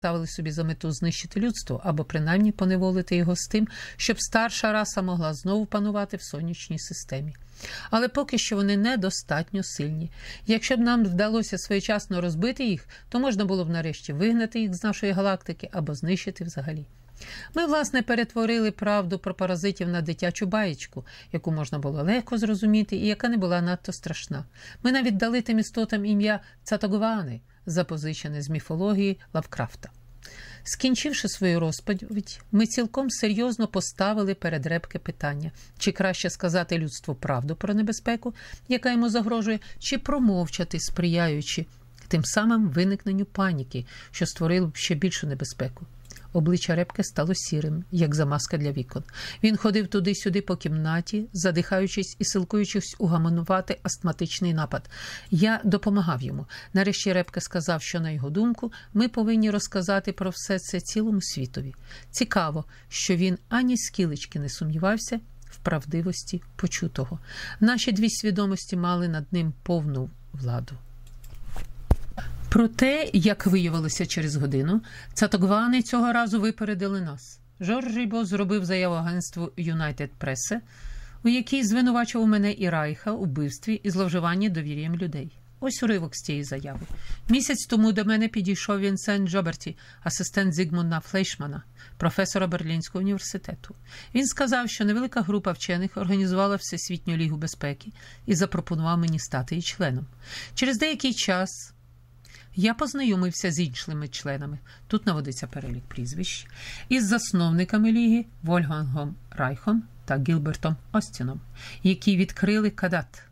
ставили собі за мету знищити людство або принаймні поневолити його з тим, щоб старша раса могла знову панувати в сонячній системі. Але поки що вони недостатньо сильні. Якщо б нам вдалося своєчасно розбити їх, то можна було б нарешті вигнати їх з нашої галактики або знищити взагалі. Ми, власне, перетворили правду про паразитів на дитячу баєчку, яку можна було легко зрозуміти і яка не була надто страшна. Ми навіть дали тим істотам ім'я Цатогвани, запозичене з міфології Лавкрафта. Скінчивши свою розповідь, ми цілком серйозно поставили перед репке питання, чи краще сказати людству правду про небезпеку, яка йому загрожує, чи промовчати, сприяючи тим самим виникненню паніки, що створило б ще більшу небезпеку. Обличчя репки стало сірим, як замазка для вікон. Він ходив туди-сюди по кімнаті, задихаючись і силкуючись угаманувати астматичний напад. Я допомагав йому. Нарешті Репка сказав, що, на його думку, ми повинні розказати про все це цілому світові. Цікаво, що він ані скілечки не сумнівався в правдивості почутого. Наші дві свідомості мали над ним повну владу. Проте, як виявилося через годину, цатогвани цього разу випередили нас. Жорж Рібо зробив заяву агентству United Press, у якій звинувачував мене і Райха у вбивстві і зловживанні довір'ям людей. Ось уривок з цієї заяви. Місяць тому до мене підійшов Вінсент Джоберті, асистент Зігмунда Флейшмана, професора Берлінського університету. Він сказав, що невелика група вчених організувала Всесвітню лігу безпеки і запропонував мені стати її членом. Через деякий час. Я познайомився з іншими членами, тут наводиться перелік прізвищ, із засновниками ліги Вольгангом Райхом та Гілбертом Остіном, які відкрили кадат.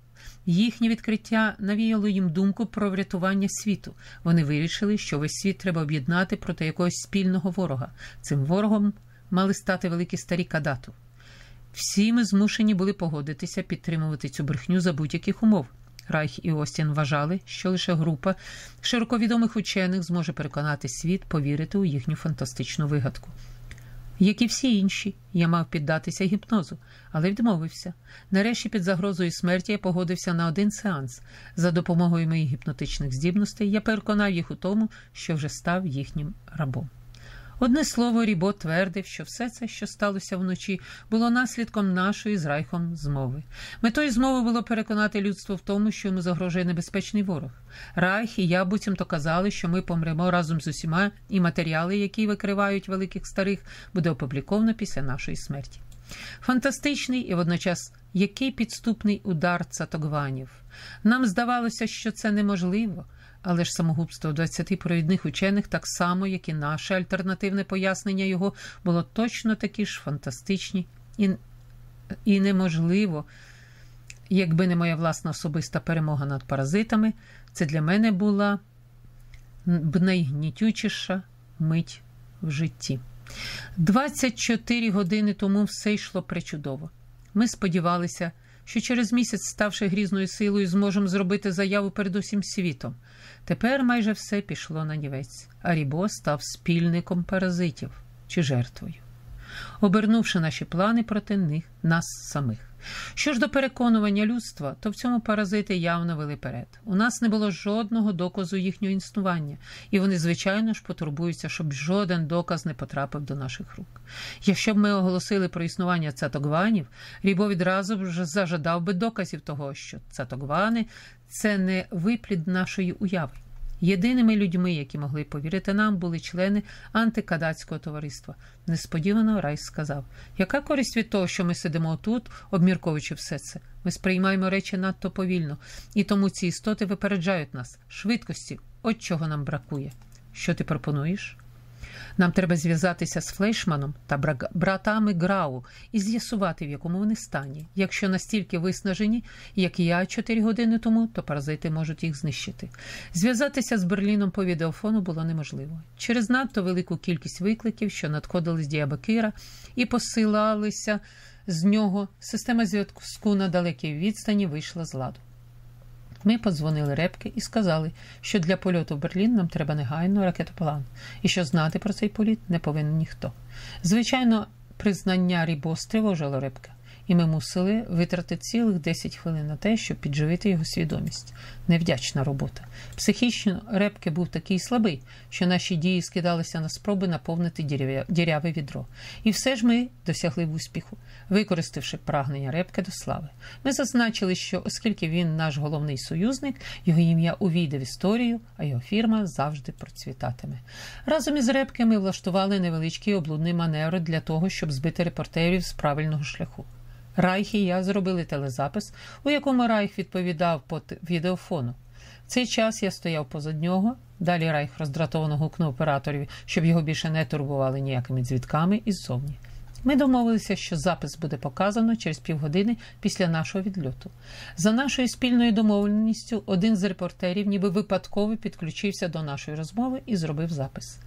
Їхнє відкриття навіяло їм думку про врятування світу. Вони вирішили, що весь світ треба об'єднати проти якогось спільного ворога. Цим ворогом мали стати великі старі кадату. Всі ми змушені були погодитися підтримувати цю брехню за будь-яких умов. Райх і Остін вважали, що лише група широковідомих учених зможе переконати світ повірити у їхню фантастичну вигадку. Як і всі інші, я мав піддатися гіпнозу, але відмовився. Нарешті під загрозою смерті я погодився на один сеанс. За допомогою моїх гіпнотичних здібностей я переконав їх у тому, що вже став їхнім рабом. Одне слово, Рібо твердив, що все це, що сталося вночі, було наслідком нашої з Райхом змови. Метою змови було переконати людство в тому, що йому загрожує небезпечний ворог. Райх і я буцімто казали, що ми помремо разом з усіма, і матеріали, які викривають великих старих, буде опубліковано після нашої смерті. Фантастичний і водночас який підступний удар цатогванів. Нам здавалося, що це неможливо. Але ж самогубство 20 провідних учених, так само, як і наше альтернативне пояснення його, було точно такі ж фантастичні і, і неможливо. Якби не моя власна особиста перемога над паразитами, це для мене була б найгнітючіша мить в житті. 24 години тому все йшло причудово. Ми сподівалися, що через місяць, ставши грізною силою, зможемо зробити заяву перед усім світом. Тепер майже все пішло на нівець, а Рібо став спільником паразитів чи жертвою, обернувши наші плани проти них, нас самих. Що ж до переконування людства, то в цьому паразити явно вели перед. У нас не було жодного доказу їхнього існування, і вони, звичайно ж, потурбуються, щоб жоден доказ не потрапив до наших рук. Якщо б ми оголосили про існування цатогванів, Рібо відразу вже зажадав би доказів того, що цатогвани це не виплід нашої уяви. Єдиними людьми, які могли повірити нам, були члени антикадацького товариства. Несподівано Райс сказав: яка користь від того, що ми сидимо тут, обмірковуючи все це? Ми сприймаємо речі надто повільно, і тому ці істоти випереджають нас. Швидкості, от чого нам бракує. Що ти пропонуєш? Нам треба зв'язатися з Флейшманом та братами Грау і з'ясувати, в якому вони стані. Якщо настільки виснажені, як і я чотири години тому, то паразити можуть їх знищити. Зв'язатися з Берліном по відеофону було неможливо. Через надто велику кількість викликів, що надходили з Діабакира, і посилалися з нього, система зв'язку на далекій відстані вийшла з ладу. Ми подзвонили Репки і сказали, що для польоту в Берлін нам треба негайно ракетоплан, і що знати про цей політ не повинен ніхто. Звичайно, признання Рібо стривожило Репка, і ми мусили витратити цілих 10 хвилин на те, щоб підживити його свідомість. Невдячна робота. Психічно репки був такий слабий, що наші дії скидалися на спроби наповнити діряве відро. І все ж ми досягли успіху, використавши прагнення репки до слави. Ми зазначили, що оскільки він наш головний союзник, його ім'я увійде в історію, а його фірма завжди процвітатиме. Разом із репки ми влаштували невеличкий облудний маневр для того, щоб збити репортерів з правильного шляху. Райх і я зробили телезапис, у якому Райх відповідав по відеофону. В цей час я стояв позад нього. Далі Райх роздратовано гукнув операторів, щоб його більше не турбували ніякими дзвідками іззовні. Ми домовилися, що запис буде показано через півгодини після нашого відльоту. За нашою спільною домовленістю, один з репортерів, ніби випадково підключився до нашої розмови і зробив запис.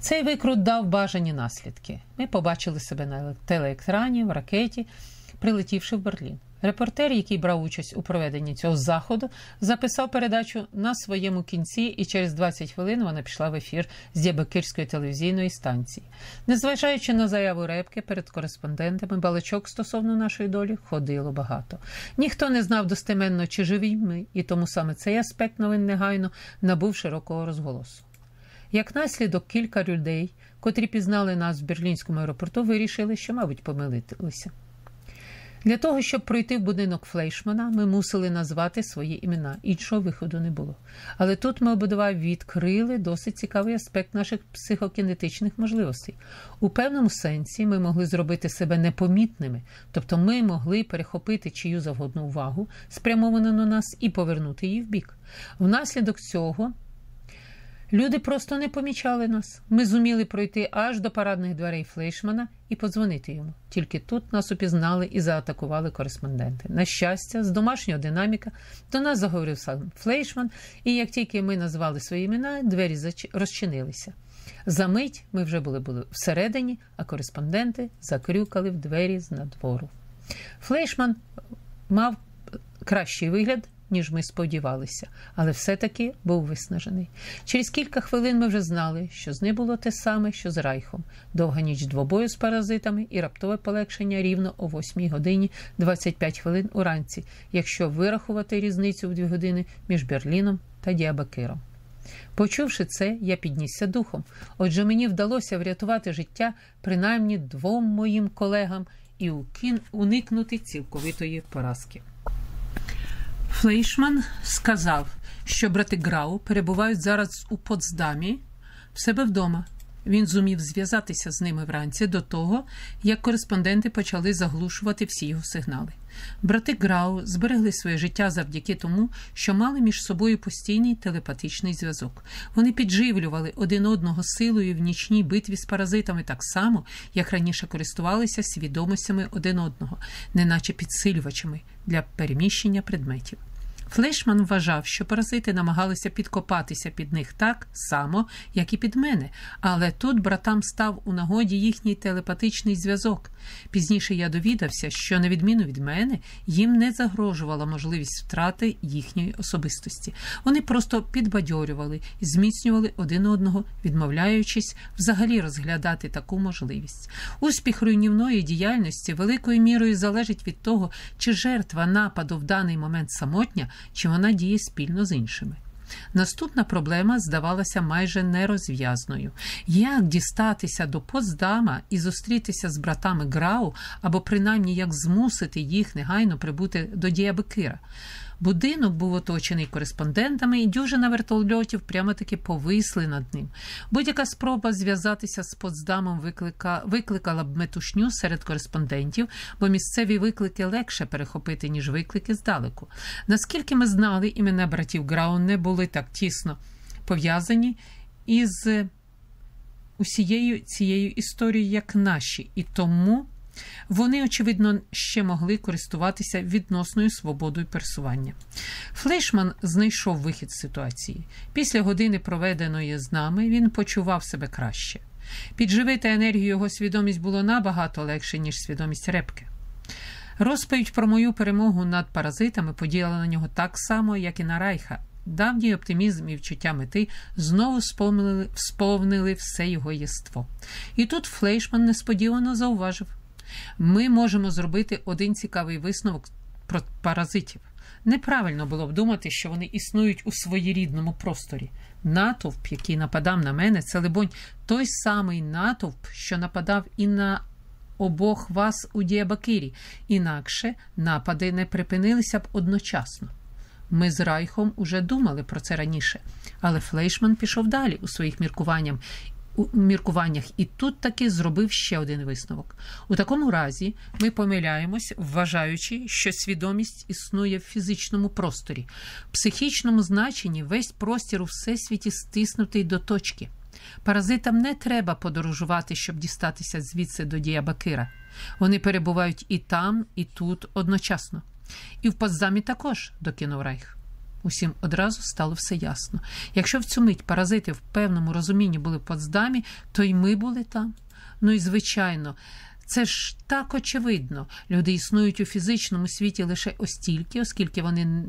Цей викрут дав бажані наслідки. Ми побачили себе на телеекрані, в ракеті, прилетівши в Берлін. Репортер, який брав участь у проведенні цього заходу, записав передачу на своєму кінці, і через 20 хвилин вона пішла в ефір з Дєбекирської телевізійної станції. Незважаючи на заяву репки перед кореспондентами, балачок стосовно нашої долі ходило багато. Ніхто не знав достеменно, чи живі ми, і тому саме цей аспект новин негайно набув широкого розголосу. Як наслідок, кілька людей, котрі пізнали нас в берлінському аеропорту, вирішили, що, мабуть, помилилися. Для того, щоб пройти в будинок Флейшмана, ми мусили назвати свої імена. Іншого виходу не було. Але тут ми обидва відкрили досить цікавий аспект наших психокінетичних можливостей. У певному сенсі ми могли зробити себе непомітними, тобто ми могли перехопити чию завгодну увагу, спрямовану на нас, і повернути її в бік. Внаслідок цього. Люди просто не помічали нас. Ми зуміли пройти аж до парадних дверей Флейшмана і подзвонити йому. Тільки тут нас упізнали і заатакували кореспонденти. На щастя, з домашнього динаміка до нас заговорив сам Флейшман, і як тільки ми назвали свої імена, двері розчинилися. За мить ми вже були були всередині, а кореспонденти закрюкали в двері з надвору. Флейшман мав кращий вигляд ніж ми сподівалися, але все-таки був виснажений. Через кілька хвилин ми вже знали, що з ним було те саме, що з Райхом. Довга ніч двобою з паразитами і раптове полегшення рівно о 8 годині 25 хвилин уранці, якщо вирахувати різницю в дві години між Берліном та Діабакиром. Почувши це, я піднісся духом. Отже, мені вдалося врятувати життя принаймні двом моїм колегам і уникнути цілковитої поразки. Флейшман сказав, що брати Грау перебувають зараз у Потсдамі в себе вдома. Він зумів зв'язатися з ними вранці до того, як кореспонденти почали заглушувати всі його сигнали. Брати Грау зберегли своє життя завдяки тому, що мали між собою постійний телепатичний зв'язок. Вони підживлювали один одного силою в нічній битві з паразитами так само, як раніше користувалися свідомостями один одного, неначе підсилювачами для переміщення предметів. Флешман вважав, що паразити намагалися підкопатися під них так само, як і під мене, але тут братам став у нагоді їхній телепатичний зв'язок. Пізніше я довідався, що, на відміну від мене, їм не загрожувала можливість втрати їхньої особистості. Вони просто підбадьорювали і зміцнювали один одного, відмовляючись взагалі розглядати таку можливість. Успіх руйнівної діяльності великою мірою залежить від того, чи жертва нападу в даний момент самотня чи вона діє спільно з іншими. Наступна проблема здавалася майже нерозв'язною. Як дістатися до Поздама і зустрітися з братами Грау, або принаймні як змусити їх негайно прибути до Діабекира? Будинок був оточений кореспондентами, і дюжина вертольотів прямо таки повисли над ним. Будь-яка спроба зв'язатися з Потсдамом виклика... викликала б метушню серед кореспондентів, бо місцеві виклики легше перехопити, ніж виклики здалеку. Наскільки ми знали, імена братів Грау не були так тісно пов'язані із усією цією історією, як наші, і тому. Вони, очевидно, ще могли користуватися відносною свободою пересування. Флейшман знайшов вихід з ситуації. Після години, проведеної з нами, він почував себе краще. Підживити енергію його свідомість було набагато легше, ніж свідомість репки. Розповідь про мою перемогу над паразитами подіяла на нього так само, як і на Райха. Давній оптимізм і вчуття мети знову сповнили, сповнили все його єство. І тут Флейшман несподівано зауважив. Ми можемо зробити один цікавий висновок про паразитів. Неправильно було б думати, що вони існують у своєрідному просторі. Натовп, який нападав на мене, це, либонь, той самий натовп, що нападав і на обох вас у Діабакирі, інакше напади не припинилися б одночасно. Ми з Райхом уже думали про це раніше, але Флейшман пішов далі у своїх міркуваннях. Міркуваннях і тут таки зробив ще один висновок. У такому разі ми помиляємось, вважаючи, що свідомість існує в фізичному просторі, в психічному значенні весь простір у всесвіті стиснутий до точки. Паразитам не треба подорожувати, щоб дістатися звідси до Діабакира. Вони перебувають і там, і тут одночасно. І в Потсдамі також, докинув Райх. Усім одразу стало все ясно. Якщо в цю мить паразити в певному розумінні були в Потсдамі, то й ми були там. Ну і звичайно, це ж так очевидно. Люди існують у фізичному світі лише остільки, оскільки вони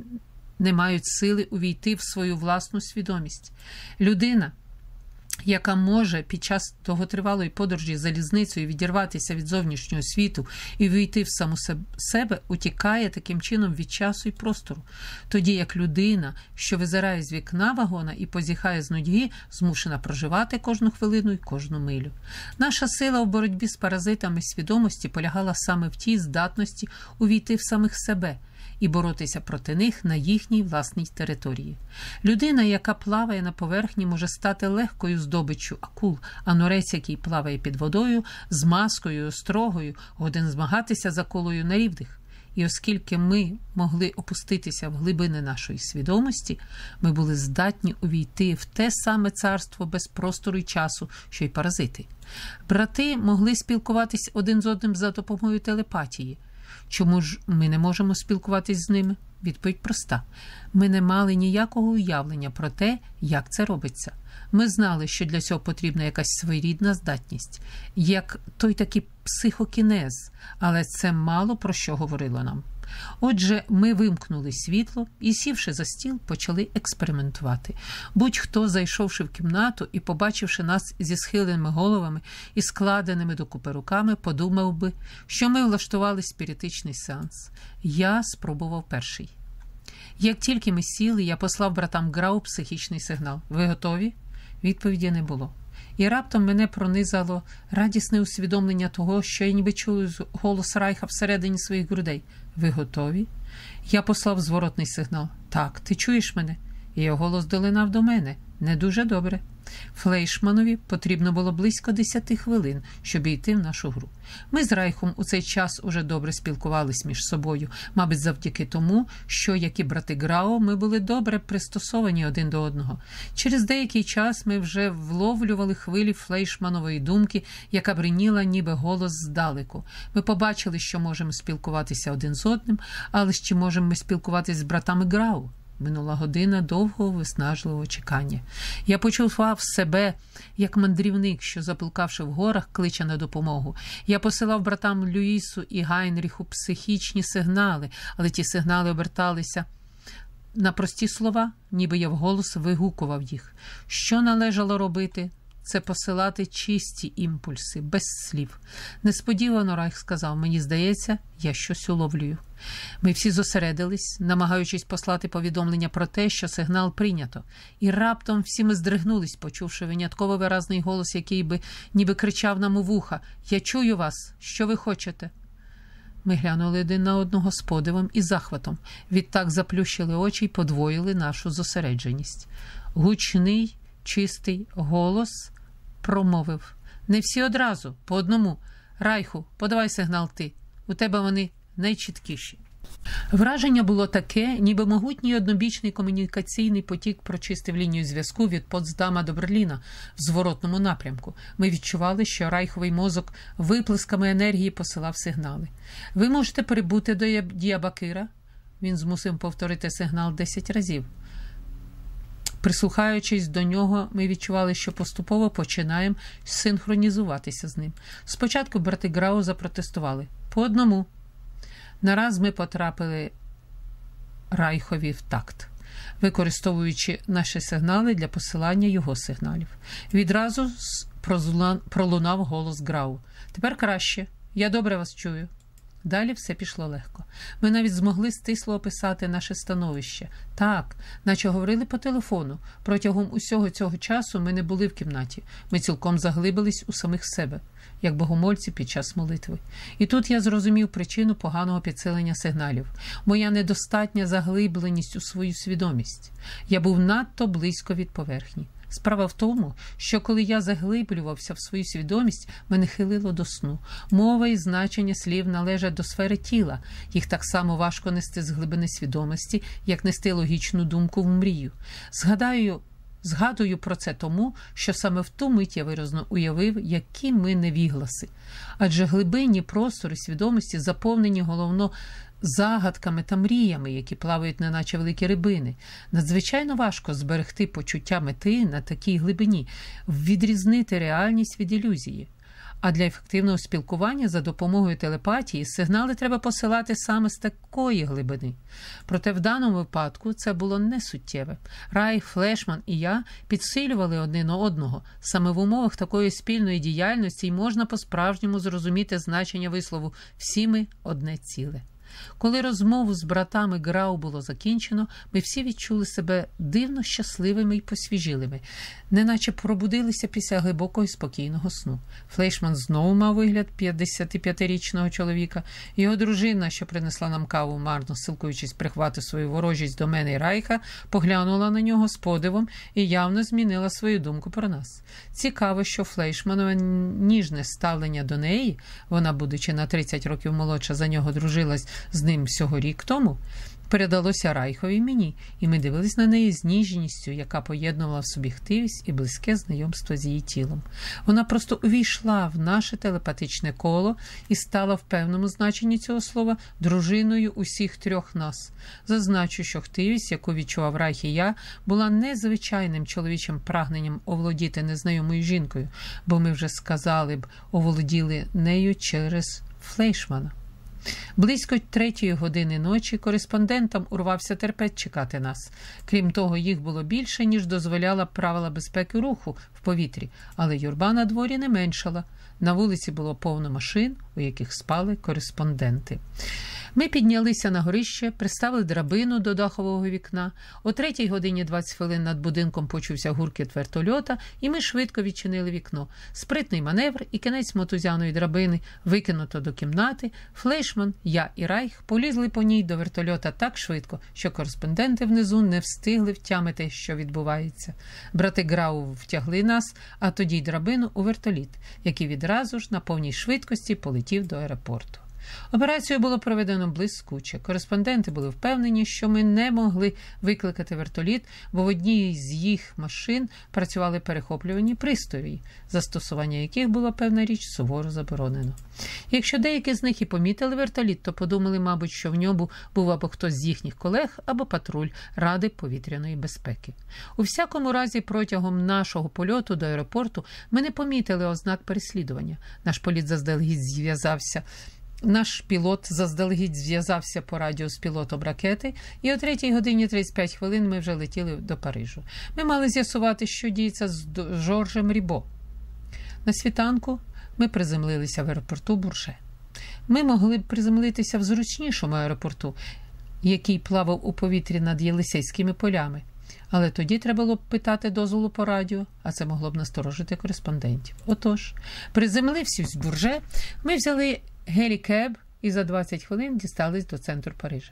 не мають сили увійти в свою власну свідомість. Людина яка може під час довготривалої подорожі залізницею відірватися від зовнішнього світу і війти в саму себе, утікає таким чином від часу і простору, тоді як людина, що визирає з вікна вагона і позіхає з нудьги, змушена проживати кожну хвилину і кожну милю. Наша сила в боротьбі з паразитами свідомості полягала саме в тій здатності увійти в самих себе і боротися проти них на їхній власній території. Людина, яка плаває на поверхні, може стати легкою здобиччю акул, а норець, який плаває під водою, з маскою, острогою, годин змагатися за колою на рівних. І оскільки ми могли опуститися в глибини нашої свідомості, ми були здатні увійти в те саме царство без простору й часу, що й паразити. Брати могли спілкуватись один з одним за допомогою телепатії. Чому ж ми не можемо спілкуватись з ними? Відповідь проста: ми не мали ніякого уявлення про те, як це робиться. Ми знали, що для цього потрібна якась своєрідна здатність, як той такий психокінез, але це мало про що говорило нам. Отже, ми вимкнули світло і, сівши за стіл, почали експериментувати. Будь-хто, зайшовши в кімнату і побачивши нас зі схиленими головами і складеними докупи руками, подумав би, що ми влаштували спіритичний сеанс. Я спробував перший. Як тільки ми сіли, я послав братам Грау психічний сигнал. Ви готові? Відповіді не було. І раптом мене пронизало радісне усвідомлення того, що я ніби чую голос Райха всередині своїх грудей. Ви готові? Я послав зворотний сигнал. Так, ти чуєш мене? Його голос долинав до мене. Не дуже добре. Флейшманові потрібно було близько десяти хвилин, щоб йти в нашу гру. Ми з Райхом у цей час уже добре спілкувались між собою, мабуть, завдяки тому, що, як і брати Грао, ми були добре пристосовані один до одного. Через деякий час ми вже вловлювали хвилі флейшманової думки, яка бриніла, ніби голос здалеку. Ми побачили, що можемо спілкуватися один з одним, але чи можемо ми спілкуватися з братами Грау? Минула година довгого виснажливого чекання. Я почував себе як мандрівник, що, запилкавши в горах, кличе на допомогу. Я посилав братам Люїсу і Гайнріху психічні сигнали, але ті сигнали оберталися на прості слова, ніби я вголос вигукував їх. Що належало робити? Це посилати чисті імпульси, без слів. Несподівано Райх сказав: мені здається, я щось уловлюю. Ми всі зосередились, намагаючись послати повідомлення про те, що сигнал прийнято, і раптом всі ми здригнулись, почувши винятково виразний голос, який би ніби кричав нам у вуха: Я чую вас, що ви хочете. Ми глянули один на одного з подивом і захватом. Відтак заплющили очі й подвоїли нашу зосередженість. Гучний чистий голос промовив не всі одразу, по одному. Райху, подавай сигнал ти. У тебе вони найчіткіші. Враження було таке, ніби могутній однобічний комунікаційний потік прочистив лінію зв'язку від Потсдама до Берліна в зворотному напрямку. Ми відчували, що райховий мозок виплесками енергії посилав сигнали. Ви можете прибути до Діабакира. Він змусив повторити сигнал 10 разів. Прислухаючись до нього, ми відчували, що поступово починаємо синхронізуватися з ним. Спочатку брати Грау запротестували по одному. Нараз ми потрапили Райхові в такт, використовуючи наші сигнали для посилання його сигналів. Відразу пролунав голос Грау. Тепер краще. я добре вас чую. Далі все пішло легко. Ми навіть змогли стисло описати наше становище. Так, наче говорили по телефону. Протягом усього цього часу ми не були в кімнаті. Ми цілком заглибились у самих себе, як богомольці під час молитви. І тут я зрозумів причину поганого підсилення сигналів, моя недостатня заглибленість у свою свідомість. Я був надто близько від поверхні. Справа в тому, що коли я заглиблювався в свою свідомість, мене хилило до сну. Мова і значення слів належать до сфери тіла. Їх так само важко нести з глибини свідомості, як нести логічну думку в мрію. Згадаю. Згадую про це тому, що саме в ту мить я виразно уявив, які ми невігласи. Адже глибинні простори свідомості заповнені головно загадками та мріями, які плавають, неначе великі рибини. Надзвичайно важко зберегти почуття мети на такій глибині, відрізнити реальність від ілюзії. А для ефективного спілкування за допомогою телепатії сигнали треба посилати саме з такої глибини. Проте в даному випадку це було не суттєве. Рай, Флешман і я підсилювали один одного. Саме в умовах такої спільної діяльності й можна по-справжньому зрозуміти значення вислову всі ми одне ціле. Коли розмову з братами Грау було закінчено, ми всі відчули себе дивно щасливими і посвіжилими, неначе пробудилися після глибокого і спокійного сну. Флейшман знову мав вигляд 55-річного чоловіка. Його дружина, що принесла нам каву, марно силкуючись прихвати свою ворожість до мене і Райха, поглянула на нього з подивом і явно змінила свою думку про нас. Цікаво, що Флейшманове ніжне ставлення до неї, вона, будучи на 30 років молодша, за нього дружилась з ним всього рік тому, передалося Райхові мені, і ми дивились на неї з ніжністю, яка поєднувала в собі хтивість і близьке знайомство з її тілом. Вона просто увійшла в наше телепатичне коло і стала в певному значенні цього слова дружиною усіх трьох нас. Зазначу, що хтивість, яку відчував Райх і я, була незвичайним чоловічим прагненням оволодіти незнайомою жінкою, бо ми вже сказали б, оволоділи нею через Флейшмана. Близько третьої години ночі кореспондентам урвався терпець чекати нас. Крім того, їх було більше, ніж дозволяла правила безпеки руху повітрі, але юрба на дворі не меншала. На вулиці було повно машин, у яких спали кореспонденти. Ми піднялися на горище, приставили драбину до дахового вікна. О третій годині 20 хвилин над будинком почувся гуркіт вертольота, і ми швидко відчинили вікно. Спритний маневр і кінець мотузяної драбини викинуто до кімнати. Флейшман, я і Райх полізли по ній до вертольота так швидко, що кореспонденти внизу не встигли втямити, що відбувається. Брати Грау втягли нас, а тоді й драбину у вертоліт, який відразу ж на повній швидкості полетів до аеропорту. Операцію було проведено блискуче. Кореспонденти були впевнені, що ми не могли викликати вертоліт, бо в одній з їх машин працювали перехоплювані пристрої, застосування яких було певна річ суворо заборонено. Якщо деякі з них і помітили вертоліт, то подумали, мабуть, що в ньому був або хтось з їхніх колег, або патруль Ради повітряної безпеки. У всякому разі, протягом нашого польоту до аеропорту ми не помітили ознак переслідування. Наш політ заздалегідь зв'язався. Наш пілот заздалегідь зв'язався по радіо з пілотом ракети, і о 3 годині 35 хвилин ми вже летіли до Парижу. Ми мали з'ясувати, що діється з Жоржем Рібо. На світанку ми приземлилися в аеропорту Бурше. Ми могли б приземлитися в зручнішому аеропорту, який плавав у повітрі над Єлисейськими полями. Але тоді треба було б питати дозволу по радіо, а це могло б насторожити кореспондентів. Отож, приземлившись в бурже, ми взяли гелікеб і за 20 хвилин дістались до центру Парижа.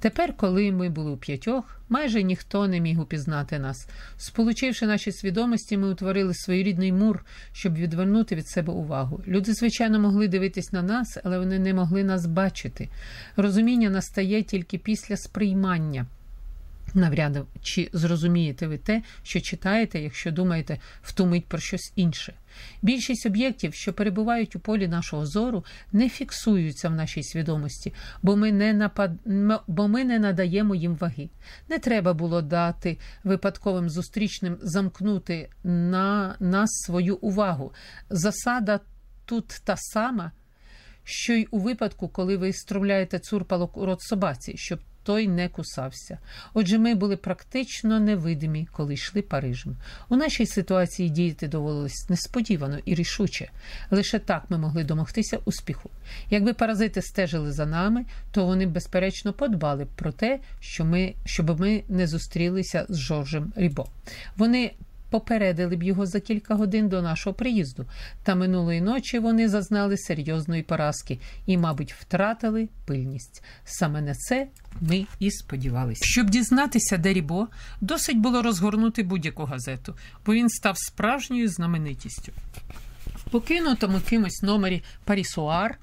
Тепер, коли ми були у п'ятьох, майже ніхто не міг упізнати нас. Сполучивши наші свідомості, ми утворили своєрідний мур, щоб відвернути від себе увагу. Люди, звичайно, могли дивитись на нас, але вони не могли нас бачити. Розуміння настає тільки після сприймання. Навряд чи зрозумієте ви те, що читаєте, якщо думаєте втумить про щось інше. Більшість об'єктів, що перебувають у полі нашого зору, не фіксуються в нашій свідомості, бо ми не напад... бо ми не надаємо їм ваги. Не треба було дати випадковим зустрічним замкнути на нас свою увагу. Засада тут та сама, що й у випадку, коли ви стромляєте цурпалок у рот собаці, щоб той не кусався. Отже, ми були практично невидимі, коли йшли Парижем. У нашій ситуації діяти доводилось несподівано і рішуче. Лише так ми могли домогтися успіху. Якби паразити стежили за нами, то вони, безперечно, подбали б про те, що ми, щоб ми не зустрілися з Жоржем Рібо. Вони попередили б його за кілька годин до нашого приїзду, та минулої ночі вони зазнали серйозної поразки і, мабуть, втратили пильність. Саме на це ми і сподівалися. Щоб дізнатися, де Рібо, досить було розгорнути будь-яку газету, бо він став справжньою знаменитістю. В покинутому кимось номері Парісуар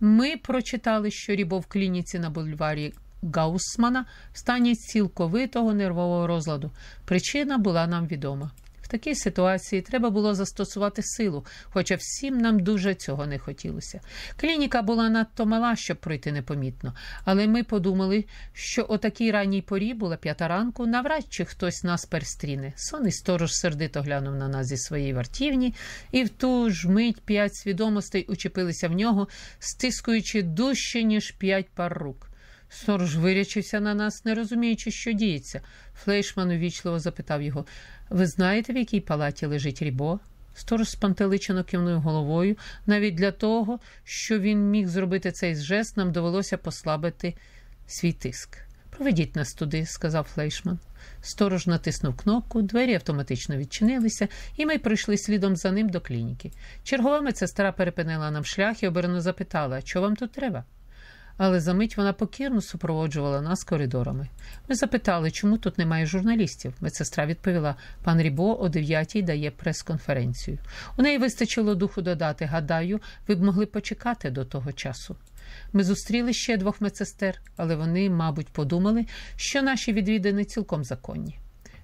ми прочитали, що Рібо в клініці на бульварі Гаусмана в стані цілковитого нервового розладу. Причина була нам відома. В такій ситуації треба було застосувати силу, хоча всім нам дуже цього не хотілося. Клініка була надто мала, щоб пройти непомітно, але ми подумали, що о такій ранній порі була п'ята ранку, навряд чи хтось нас перестріне. Сонний сторож сердито глянув на нас зі своєї вартівні, і в ту ж мить п'ять свідомостей учепилися в нього, стискуючи дужче, ніж п'ять пар рук. Сторож вирячився на нас, не розуміючи, що діється. Флейшман увічливо запитав його Ви знаєте, в якій палаті лежить Рібо? Сторож спантеличено кивнув головою. Навіть для того, що він міг зробити цей жест, нам довелося послабити свій тиск. Проведіть нас туди, сказав Флейшман. Сторож натиснув кнопку, двері автоматично відчинилися, і ми прийшли слідом за ним до клініки. Чергова медсестра перепинила нам шлях і оберено запитала, що вам тут треба? Але за мить вона покірно супроводжувала нас коридорами. Ми запитали, чому тут немає журналістів. Медсестра відповіла: пан Рібо о дев'ятій дає прес-конференцію. У неї вистачило духу додати. Гадаю, ви б могли почекати до того часу. Ми зустріли ще двох медсестер, але вони, мабуть, подумали, що наші відвідини цілком законні.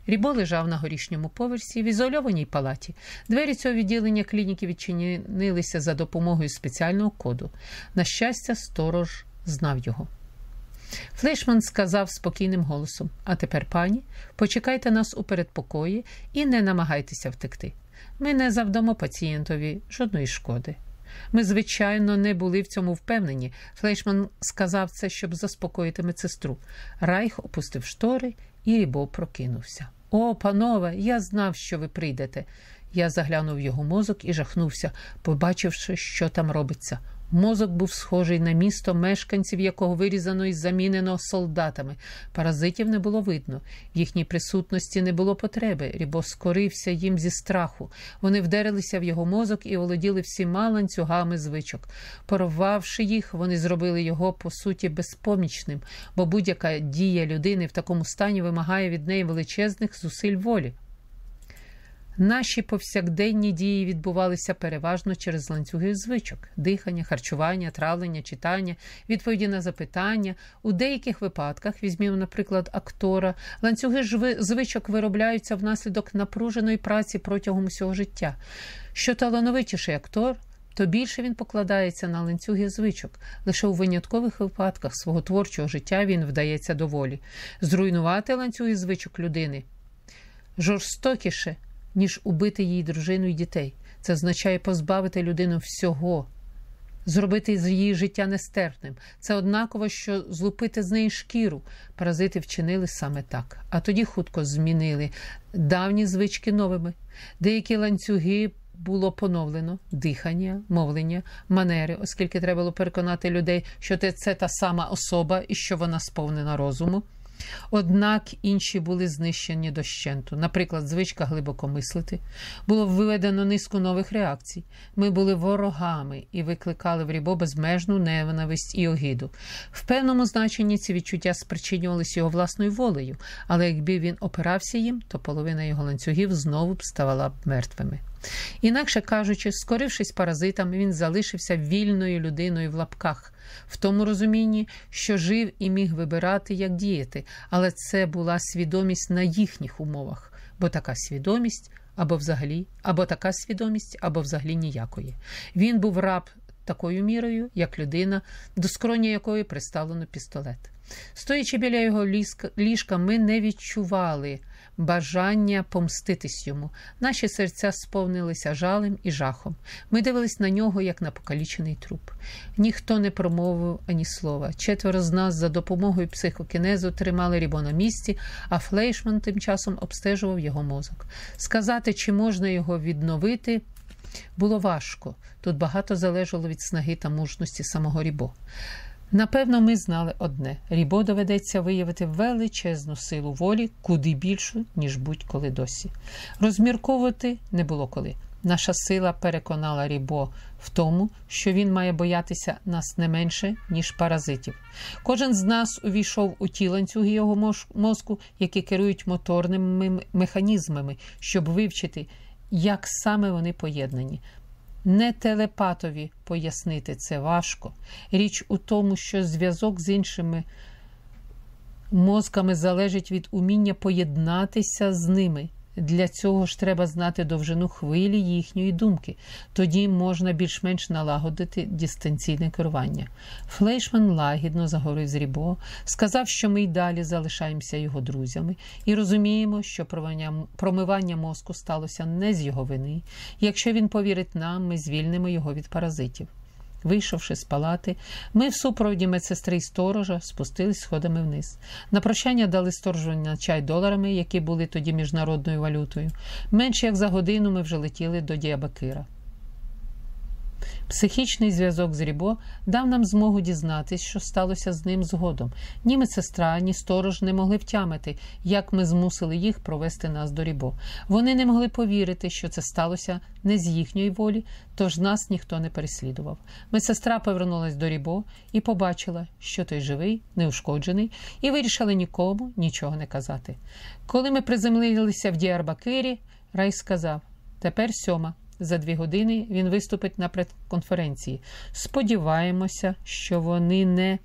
Рібо лежав на горішньому поверсі в ізольованій палаті. Двері цього відділення клініки відчинилися за допомогою спеціального коду. На щастя, сторож знав його. Флейшман сказав спокійним голосом: А тепер, пані, почекайте нас у передпокої і не намагайтеся втекти. Ми не завдамо пацієнтові жодної шкоди. Ми, звичайно, не були в цьому впевнені. Флейшман сказав це, щоб заспокоїти медсестру. Райх опустив штори, і Рібо прокинувся. О, панове, я знав, що ви прийдете. Я заглянув в його мозок і жахнувся, побачивши, що там робиться. Мозок був схожий на місто, мешканців якого вирізано і замінено солдатами. Паразитів не було видно, їхній присутності не було потреби. Рібо скорився їм зі страху. Вони вдерилися в його мозок і володіли всіма ланцюгами звичок. Порвавши їх, вони зробили його по суті безпомічним, бо будь-яка дія людини в такому стані вимагає від неї величезних зусиль волі. Наші повсякденні дії відбувалися переважно через ланцюги звичок: дихання, харчування, травлення, читання, відповіді на запитання. У деяких випадках, візьмімо, наприклад, актора, ланцюги звичок виробляються внаслідок напруженої праці протягом усього життя. Що талановитіший актор. То більше він покладається на ланцюги звичок. Лише у виняткових випадках свого творчого життя він вдається доволі. Зруйнувати ланцюги звичок людини жорстокіше ніж убити її дружину і дітей. Це означає позбавити людину всього, зробити з її життя нестерпним. Це однаково, що злупити з неї шкіру. Паразити вчинили саме так, а тоді хутко змінили давні звички новими. Деякі ланцюги. Було поновлено дихання, мовлення, манери, оскільки треба було переконати людей, що це та сама особа і що вона сповнена розуму. Однак інші були знищені дощенту. Наприклад, звичка глибоко мислити. Було введено низку нових реакцій. Ми були ворогами і викликали в Рібо безмежну ненависть і огиду. В певному значенні ці відчуття спричинювалися його власною волею, але якби він опирався їм, то половина його ланцюгів знову б ставала б мертвими. Інакше кажучи, скорившись паразитам, він залишився вільною людиною в лапках, в тому розумінні, що жив і міг вибирати, як діяти, але це була свідомість на їхніх умовах, бо така свідомість або взагалі, або така свідомість, або взагалі ніякої. Він був раб такою мірою, як людина, до скроні якої приставлено пістолет. Стоячи біля його ліжка, ми не відчували бажання помститись йому. Наші серця сповнилися жалем і жахом. Ми дивились на нього, як на покалічений труп. Ніхто не промовив ані слова. Четверо з нас за допомогою психокінезу тримали рібо на місці, а Флейшман тим часом обстежував його мозок. Сказати, чи можна його відновити. Було важко. Тут багато залежало від снаги та мужності самого Рібо. Напевно, ми знали одне: Рібо доведеться виявити величезну силу волі, куди більшу, ніж будь-коли досі. Розмірковувати не було коли. Наша сила переконала Рібо в тому, що він має боятися нас не менше, ніж паразитів. Кожен з нас увійшов у ті його мозку, які керують моторними механізмами, щоб вивчити, як саме вони поєднані. Не телепатові пояснити це важко. Річ у тому, що зв'язок з іншими мозками залежить від уміння поєднатися з ними. Для цього ж треба знати довжину хвилі їхньої думки. Тоді можна більш-менш налагодити дистанційне керування. Флейшман лагідно заговорив з Рібо, сказав, що ми й далі залишаємося його друзями, і розуміємо, що промивання мозку сталося не з його вини. Якщо він повірить нам, ми звільнимо його від паразитів. Вийшовши з палати, ми в супроводі медсестри і сторожа спустились сходами вниз. На прощання дали сторожу на чай доларами, які були тоді міжнародною валютою. Менше як за годину ми вже летіли до Діабакира. Психічний зв'язок з Рібо дав нам змогу дізнатись, що сталося з ним згодом. Ні медсестра, ні сторож не могли втямити, як ми змусили їх провести нас до Рібо. Вони не могли повірити, що це сталося не з їхньої волі, тож нас ніхто не переслідував. Медсестра повернулась до Рібо і побачила, що той живий, неушкоджений, і вирішила нікому нічого не казати. Коли ми приземлилися в Діарбакирі, Рай сказав: Тепер сьома. За дві години він виступить на прес-конференції. Сподіваємося, що вони не.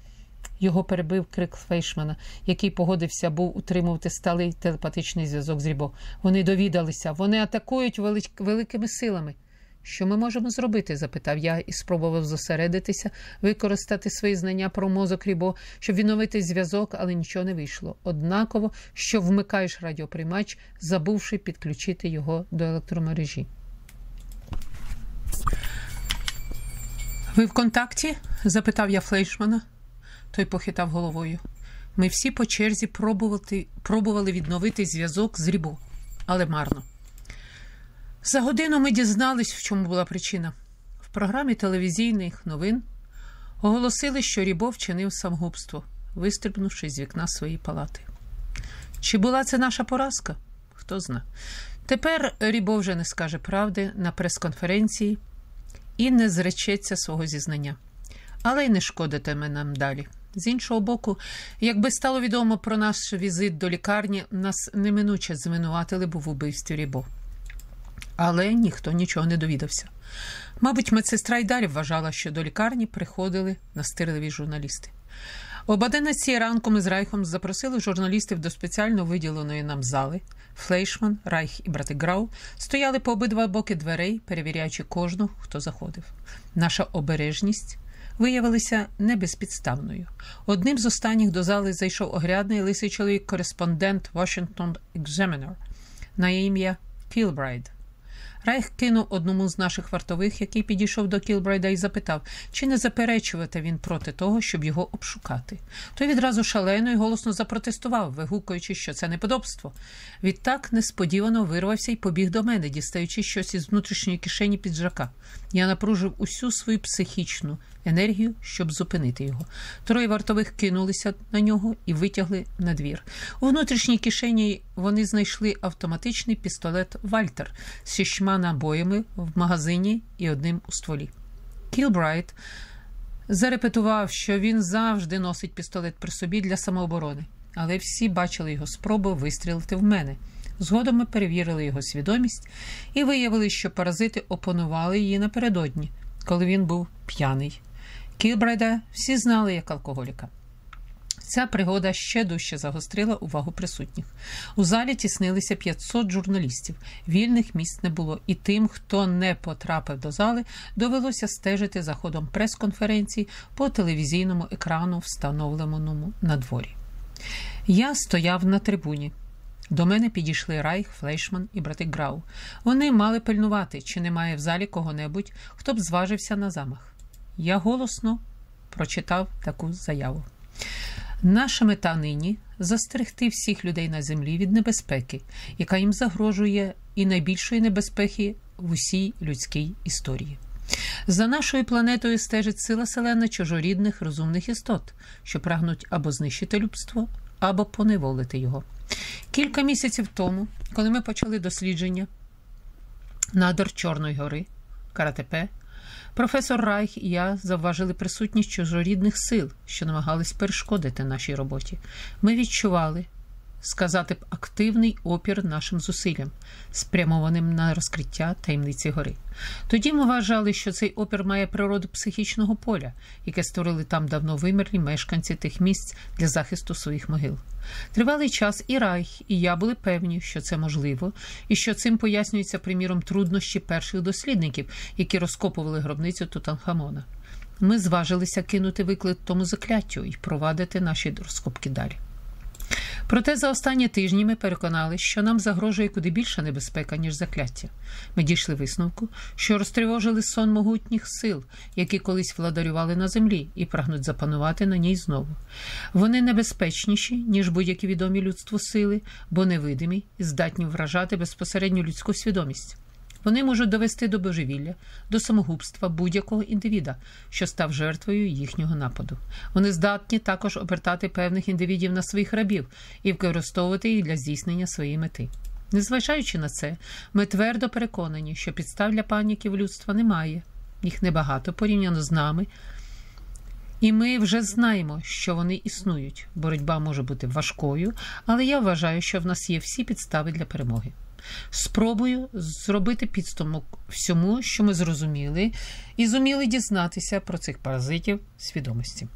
Його перебив крик Фейшмана, який погодився був утримувати сталий телепатичний зв'язок з Рібо. Вони довідалися, вони атакують великими силами. Що ми можемо зробити? запитав я і спробував зосередитися, використати свої знання про мозок Рібо, щоб відновити зв'язок, але нічого не вийшло. Однаково, що вмикаєш радіоприймач, забувши підключити його до електромережі. Ви в контакті? запитав я Флейшмана. Той похитав головою. Ми всі по черзі пробували, пробували відновити зв'язок з Рібо, але марно. За годину ми дізнались, в чому була причина. В програмі телевізійних новин оголосили, що Рібо вчинив самогубство, вистрибнувши з вікна своєї палати. Чи була це наша поразка? Хто зна. Тепер Рібо вже не скаже правди на прес-конференції і не зречеться свого зізнання, але й не шкодитиме нам далі. З іншого боку, якби стало відомо про наш візит до лікарні, нас неминуче звинуватили б в убивстві Рібо. Але ніхто нічого не довідався. Мабуть, медсестра й далі вважала, що до лікарні приходили настирливі журналісти. Об 11 ранку ми з Райхом запросили журналістів до спеціально виділеної нам зали. Флейшман, Райх і брати Грау стояли по обидва боки дверей, перевіряючи кожну, хто заходив. Наша обережність виявилася небезпідставною. Одним з останніх до зали зайшов огрядний лисий чоловік, кореспондент Washington Examiner на ім'я Кілбрайд. Райх кивнув одному з наших вартових, який підійшов до Кілбрайда, і запитав, чи не заперечуватиме він проти того, щоб його обшукати. Той відразу шалено і голосно запротестував, вигукуючи, що це неподобство. Відтак несподівано вирвався і побіг до мене, дістаючи щось із внутрішньої кишені піджака. Я напружив усю свою психічну енергію, щоб зупинити його. Троє вартових кинулися на нього і витягли на двір. У внутрішній кишені вони знайшли автоматичний пістолет Вальтер з шістьма набоями в магазині і одним у стволі. Кілбрайт зарепетував, що він завжди носить пістолет при собі для самооборони, але всі бачили його спробу вистрілити в мене. Згодом ми перевірили його свідомість і виявили, що паразити опанували її напередодні, коли він був п'яний. Кілбрайда всі знали як алкоголіка. Ця пригода ще дужче загострила увагу присутніх. У залі тіснилися 500 журналістів. Вільних місць не було, і тим, хто не потрапив до зали, довелося стежити за ходом прес-конференції по телевізійному екрану, встановленому на дворі. Я стояв на трибуні. До мене підійшли Райх, Флейшман і брати Грау. Вони мали пильнувати, чи немає в залі кого-небудь, хто б зважився на замах. Я голосно прочитав таку заяву. Наша мета нині застерегти всіх людей на землі від небезпеки, яка їм загрожує і найбільшої небезпеки в усій людській історії. За нашою планетою стежить сила селена чужорідних розумних істот, що прагнуть або знищити людство, або поневолити його. Кілька місяців тому, коли ми почали дослідження надр Чорної гори, Каратепе, професор Райх і я завважили присутність чужорідних сил, що намагались перешкодити нашій роботі. Ми відчували, сказати б, активний опір нашим зусиллям, спрямованим на розкриття таємниці гори. Тоді ми вважали, що цей опір має природу психічного поля, яке створили там давно вимерлі мешканці тих місць для захисту своїх могил. Тривалий час і Райх, і я були певні, що це можливо, і що цим пояснюється, приміром, труднощі перших дослідників, які розкопували гробницю Тутанхамона. Ми зважилися кинути виклик тому закляттю і провадити наші розкопки далі. Проте за останні тижні ми переконали, що нам загрожує куди більша небезпека, ніж закляття. Ми дійшли висновку, що розтривожили сон могутніх сил, які колись владарювали на землі і прагнуть запанувати на ній знову. Вони небезпечніші, ніж будь-які відомі людству сили, бо невидимі і здатні вражати безпосередньо людську свідомість. Вони можуть довести до божевілля, до самогубства будь-якого індивіда, що став жертвою їхнього нападу. Вони здатні також обертати певних індивідів на своїх рабів і використовувати їх для здійснення своєї мети. Незважаючи на це, ми твердо переконані, що підстав для паніки в людства немає, їх небагато порівняно з нами. І ми вже знаємо, що вони існують. Боротьба може бути важкою, але я вважаю, що в нас є всі підстави для перемоги. Спробую зробити підступок всьому, що ми зрозуміли, і зуміли дізнатися про цих паразитів свідомості.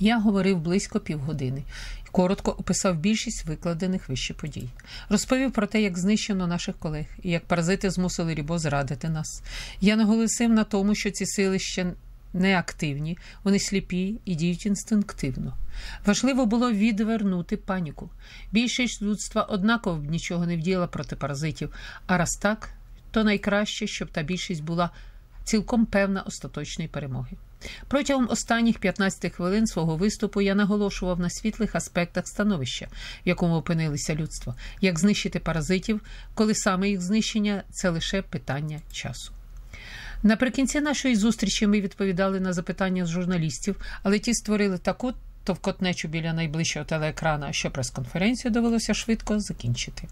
Я говорив близько півгодини і коротко описав більшість викладених вище подій. Розповів про те, як знищено наших колег і як паразити змусили Рібо зрадити нас. Я наголосив на тому, що ці сили ще неактивні, вони сліпі і діють інстинктивно. Важливо було відвернути паніку. Більшість людства однаково б нічого не вдіяла проти паразитів, а раз так, то найкраще, щоб та більшість була цілком певна остаточної перемоги. Протягом останніх 15 хвилин свого виступу я наголошував на світлих аспектах становища, в якому опинилися людство, як знищити паразитів, коли саме їх знищення це лише питання часу. Наприкінці нашої зустрічі ми відповідали на запитання з журналістів, але ті створили таку товкотнечу біля найближчого телеекрана, що прес-конференцію довелося швидко закінчити.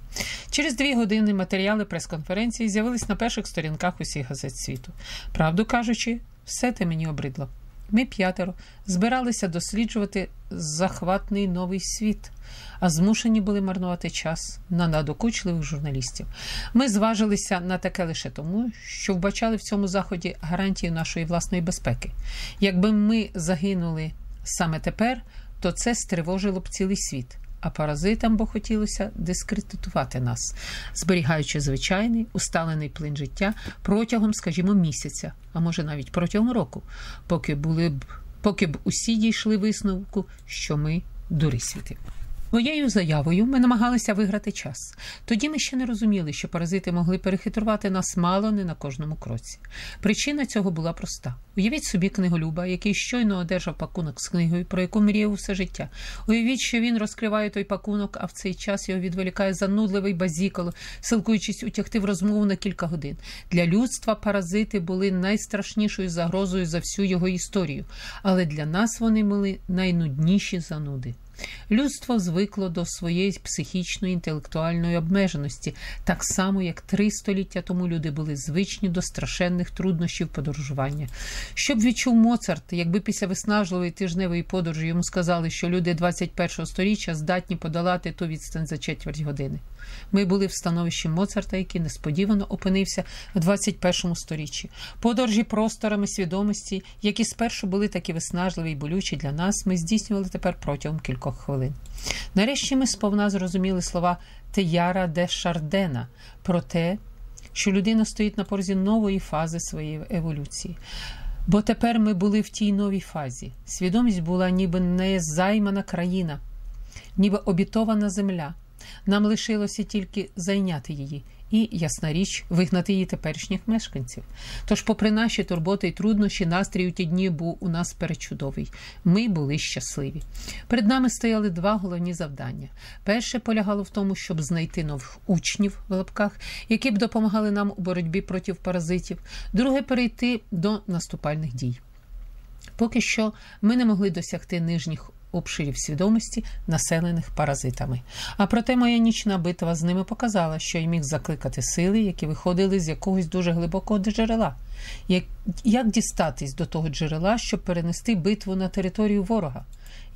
Через дві години матеріали прес-конференції з'явились на перших сторінках усіх газет світу. Правду кажучи, все те мені обридло. Ми п'ятеро збиралися досліджувати захватний новий світ, а змушені були марнувати час на надокучливих журналістів. Ми зважилися на таке лише тому, що вбачали в цьому заході гарантію нашої власної безпеки. Якби ми загинули саме тепер, то це стривожило б цілий світ. А паразитам бо хотілося дискредитувати нас, зберігаючи звичайний усталений плин життя протягом, скажімо, місяця, а може навіть протягом року, поки були б, поки б усі дійшли висновку, що ми дурисвіти. Моєю заявою ми намагалися виграти час. Тоді ми ще не розуміли, що паразити могли перехитрувати нас мало не на кожному кроці. Причина цього була проста: уявіть собі книголюба, який щойно одержав пакунок з книгою, про яку мріяв усе життя. Уявіть, що він розкриває той пакунок, а в цей час його відволікає занудливий базікало, силкуючись утягти в розмову на кілька годин. Для людства паразити були найстрашнішою загрозою за всю його історію, але для нас вони були найнудніші зануди. Людство звикло до своєї психічної інтелектуальної обмеженості, так само як три століття тому люди були звичні до страшенних труднощів подорожування. Щоб відчув Моцарт, якби після виснажливої тижневої подорожі йому сказали, що люди 21-го сторіччя здатні подолати ту відстань за четверть години. Ми були в становищі Моцарта, який несподівано опинився в 21 сторіччі. Подорожі просторами свідомості, які спершу були такі виснажливі й болючі для нас, ми здійснювали тепер протягом кількох хвилин. Нарешті ми сповна зрозуміли слова Теяра де Шардена про те, що людина стоїть на порозі нової фази своєї еволюції. Бо тепер ми були в тій новій фазі. Свідомість була ніби незаймана країна, ніби обітована земля. Нам лишилося тільки зайняти її і, ясна річ, вигнати її теперішніх мешканців. Тож, попри наші турботи й труднощі, настрій у ті дні був у нас перечудовий. Ми були щасливі. Перед нами стояли два головні завдання. Перше полягало в тому, щоб знайти нових учнів в лапках, які б допомагали нам у боротьбі проти паразитів. Друге перейти до наступальних дій. Поки що ми не могли досягти нижніх обширів свідомості, населених паразитами. А проте моя нічна битва з ними показала, що я міг закликати сили, які виходили з якогось дуже глибокого джерела. Як, як дістатись до того джерела, щоб перенести битву на територію ворога?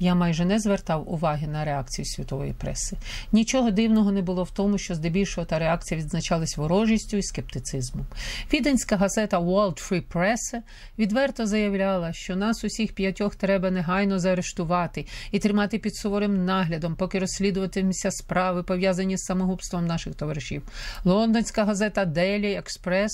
Я майже не звертав уваги на реакцію світової преси. Нічого дивного не було в тому, що здебільшого та реакція відзначалась ворожістю і скептицизмом. Віденська газета World Free Press відверто заявляла, що нас усіх п'ятьох треба негайно заарештувати і тримати під суворим наглядом, поки розслідуватимуться справи, пов'язані з самогубством наших товаришів. Лондонська газета Daily Express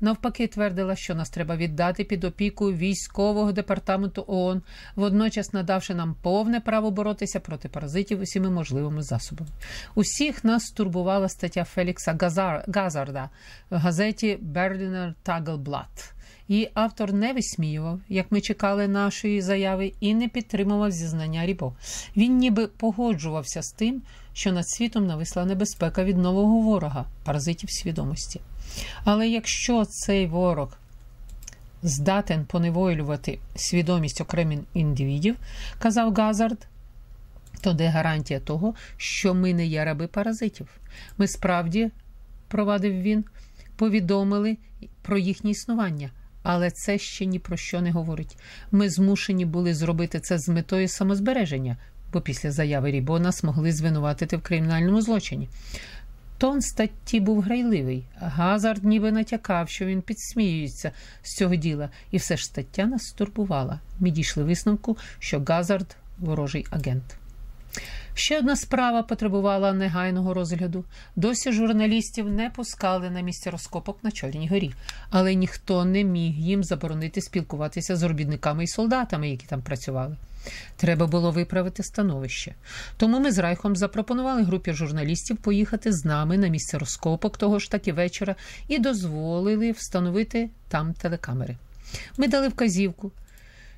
навпаки твердила, що нас треба віддати під опіку військового департаменту ООН, водночас надавши нам повне право боротися проти паразитів усіми можливими засобами. Усіх нас турбувала стаття Фелікса Газар, Газарда в газеті Berliner Tagelblatt. Її автор не висміював, як ми чекали нашої заяви, і не підтримував зізнання Рібо. Він ніби погоджувався з тим, що над світом нависла небезпека від нового ворога, паразитів свідомості. Але якщо цей ворог здатен поневолювати свідомість окремих індивідів, казав Газард, то де гарантія того, що ми не є раби паразитів? Ми справді, провадив він, повідомили про їхнє існування. Але це ще ні про що не говорить. Ми змушені були зробити це з метою самозбереження, бо після заяви Рібона змогли звинуватити в кримінальному злочині. Тон статті був грайливий. Газард ніби натякав, що він підсміюється з цього діла, і все ж стаття нас стурбувала. Ми дійшли висновку, що Газард ворожий агент. Ще одна справа потребувала негайного розгляду. Досі журналістів не пускали на місце розкопок на Чорній горі, але ніхто не міг їм заборонити спілкуватися з робітниками і солдатами, які там працювали. Треба було виправити становище. Тому ми з Райхом запропонували групі журналістів поїхати з нами на місце розкопок того ж таки вечора і дозволили встановити там телекамери. Ми дали вказівку,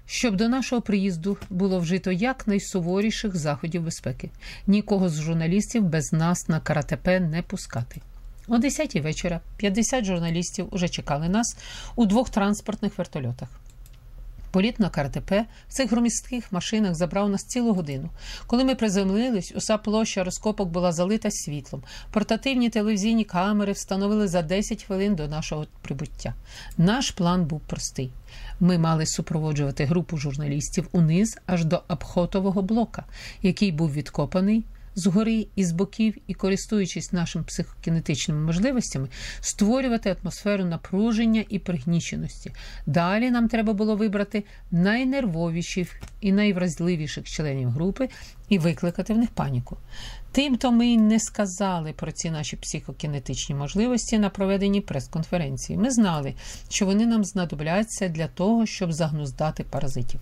щоб до нашого приїзду було вжито якнайсуворіших заходів безпеки. Нікого з журналістів без нас на каратепе не пускати. О 10 вечора 50 журналістів уже чекали нас у двох транспортних вертольотах. Політ на КРТП в цих громістких машинах забрав нас цілу годину. Коли ми приземлились, уся площа розкопок була залита світлом. Портативні телевізійні камери встановили за 10 хвилин до нашого прибуття. Наш план був простий. Ми мали супроводжувати групу журналістів униз аж до Абхотового блока, який був відкопаний згори і з боків, і, користуючись нашими психокінетичними можливостями, створювати атмосферу напруження і пригніченості. Далі нам треба було вибрати найнервовіших і найвразливіших членів групи і викликати в них паніку. Тимто ми й не сказали про ці наші психокінетичні можливості на проведенні прес-конференції. Ми знали, що вони нам знадобляться для того, щоб загнуздати паразитів.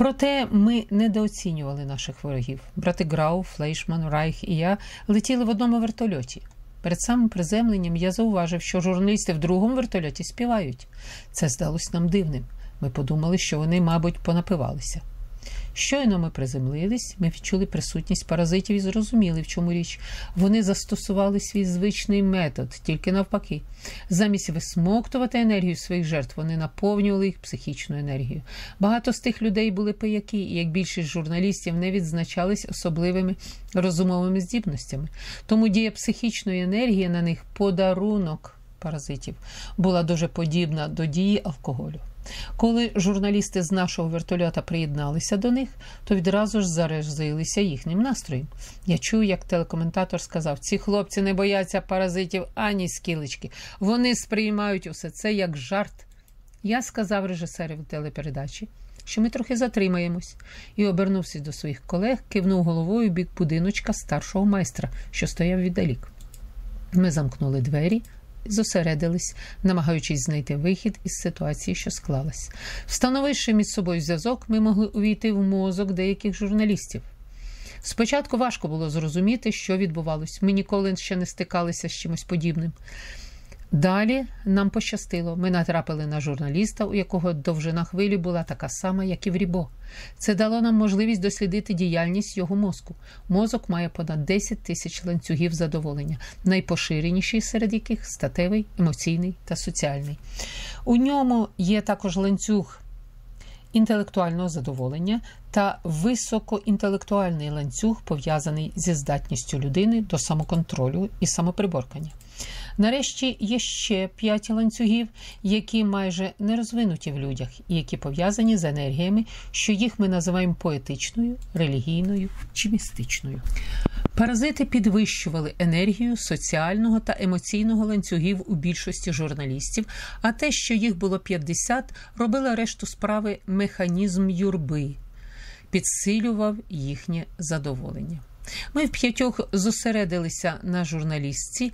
Проте ми недооцінювали наших ворогів. Брати Грау, Флейшман, Райх і я летіли в одному вертольоті. Перед самим приземленням я зауважив, що журналісти в другому вертольоті співають. Це здалось нам дивним. Ми подумали, що вони, мабуть, понапивалися. Щойно ми приземлились, ми відчули присутність паразитів і зрозуміли, в чому річ. Вони застосували свій звичний метод, тільки навпаки. Замість висмоктувати енергію своїх жертв, вони наповнювали їх психічною енергією. Багато з тих людей були пияки, і як більшість журналістів не відзначались особливими розумовими здібностями. Тому дія психічної енергії на них подарунок паразитів була дуже подібна до дії алкоголю. Коли журналісти з нашого вертольота приєдналися до них, то відразу ж заразилися їхнім настроєм. Я чую, як телекоментатор сказав: ці хлопці не бояться паразитів ані скілечки. Вони сприймають усе це як жарт. Я сказав режисеру телепередачі, що ми трохи затримаємось, і, обернувшись до своїх колег, кивнув головою бік будиночка старшого майстра, що стояв віддалік. Ми замкнули двері, зосередились, намагаючись знайти вихід із ситуації, що склалась. Встановивши між собою зв'язок, ми могли увійти в мозок деяких журналістів. Спочатку важко було зрозуміти, що відбувалось. Ми ніколи ще не стикалися з чимось подібним. Далі нам пощастило. Ми натрапили на журналіста, у якого довжина хвилі була така сама, як і в Рібо. Це дало нам можливість дослідити діяльність його мозку. Мозок має понад 10 тисяч ланцюгів задоволення, найпоширеніший серед яких статевий, емоційний та соціальний. У ньому є також ланцюг інтелектуального задоволення та високоінтелектуальний ланцюг, пов'язаний зі здатністю людини до самоконтролю і самоприборкання. Нарешті є ще п'ять ланцюгів, які майже не розвинуті в людях, і які пов'язані з енергіями, що їх ми називаємо поетичною, релігійною чи містичною. Паразити підвищували енергію соціального та емоційного ланцюгів у більшості журналістів, а те, що їх було 50, робило решту справи механізм юрби, підсилював їхнє задоволення. Ми в п'ятьох зосередилися на журналістці,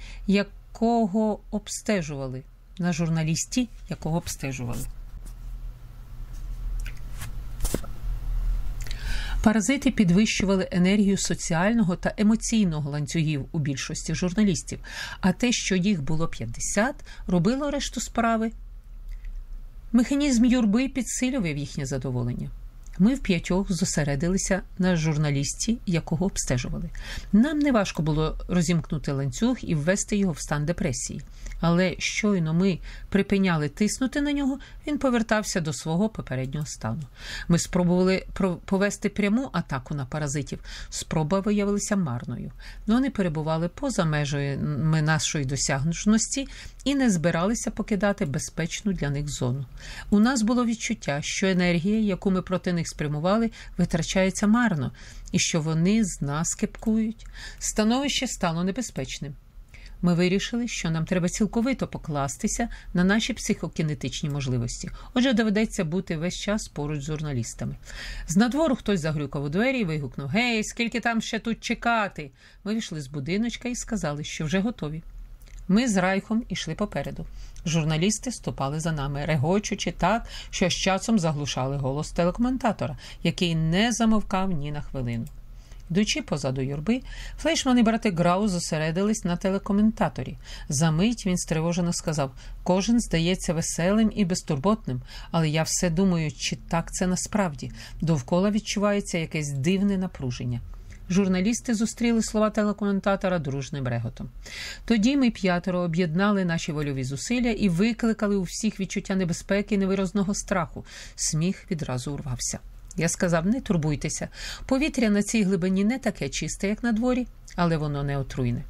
якого обстежували. На журналісті, якого обстежували. Паразити підвищували енергію соціального та емоційного ланцюгів у більшості журналістів, а те, що їх було 50, робило решту справи. Механізм юрби підсилював їхнє задоволення. Ми в п'ятьох зосередилися на журналісті, якого обстежували. Нам не важко було розімкнути ланцюг і ввести його в стан депресії. Але щойно ми припиняли тиснути на нього, він повертався до свого попереднього стану. Ми спробували повести пряму атаку на паразитів. Спроба виявилася марною. Вони перебували поза межами нашої досягненості і не збиралися покидати безпечну для них зону. У нас було відчуття, що енергія, яку ми проти них спрямували, витрачається марно, і що вони з нас кепкують. Становище стало небезпечним. Ми вирішили, що нам треба цілковито покластися на наші психокінетичні можливості. Отже, доведеться бути весь час поруч з журналістами. З надвору хтось загрюкав у двері і вигукнув: Гей, скільки там ще тут чекати? Ми вийшли з будиночка і сказали, що вже готові. Ми з Райхом ішли попереду. Журналісти ступали за нами, регочучи так, що з часом заглушали голос телекоментатора, який не замовкав ні на хвилину. Йдучи позаду юрби, флейшман і брати Грау зосередились на телекоментаторі. За мить він стривожено сказав: кожен здається веселим і безтурботним, але я все думаю, чи так це насправді довкола відчувається якесь дивне напруження. Журналісти зустріли слова телекоментатора дружним реготом. Тоді ми п'ятеро об'єднали наші вольові зусилля і викликали у всіх відчуття небезпеки і невиразного страху. Сміх відразу урвався. Я сказав: не турбуйтеся. Повітря на цій глибині не таке чисте, як на дворі, але воно не отруйне.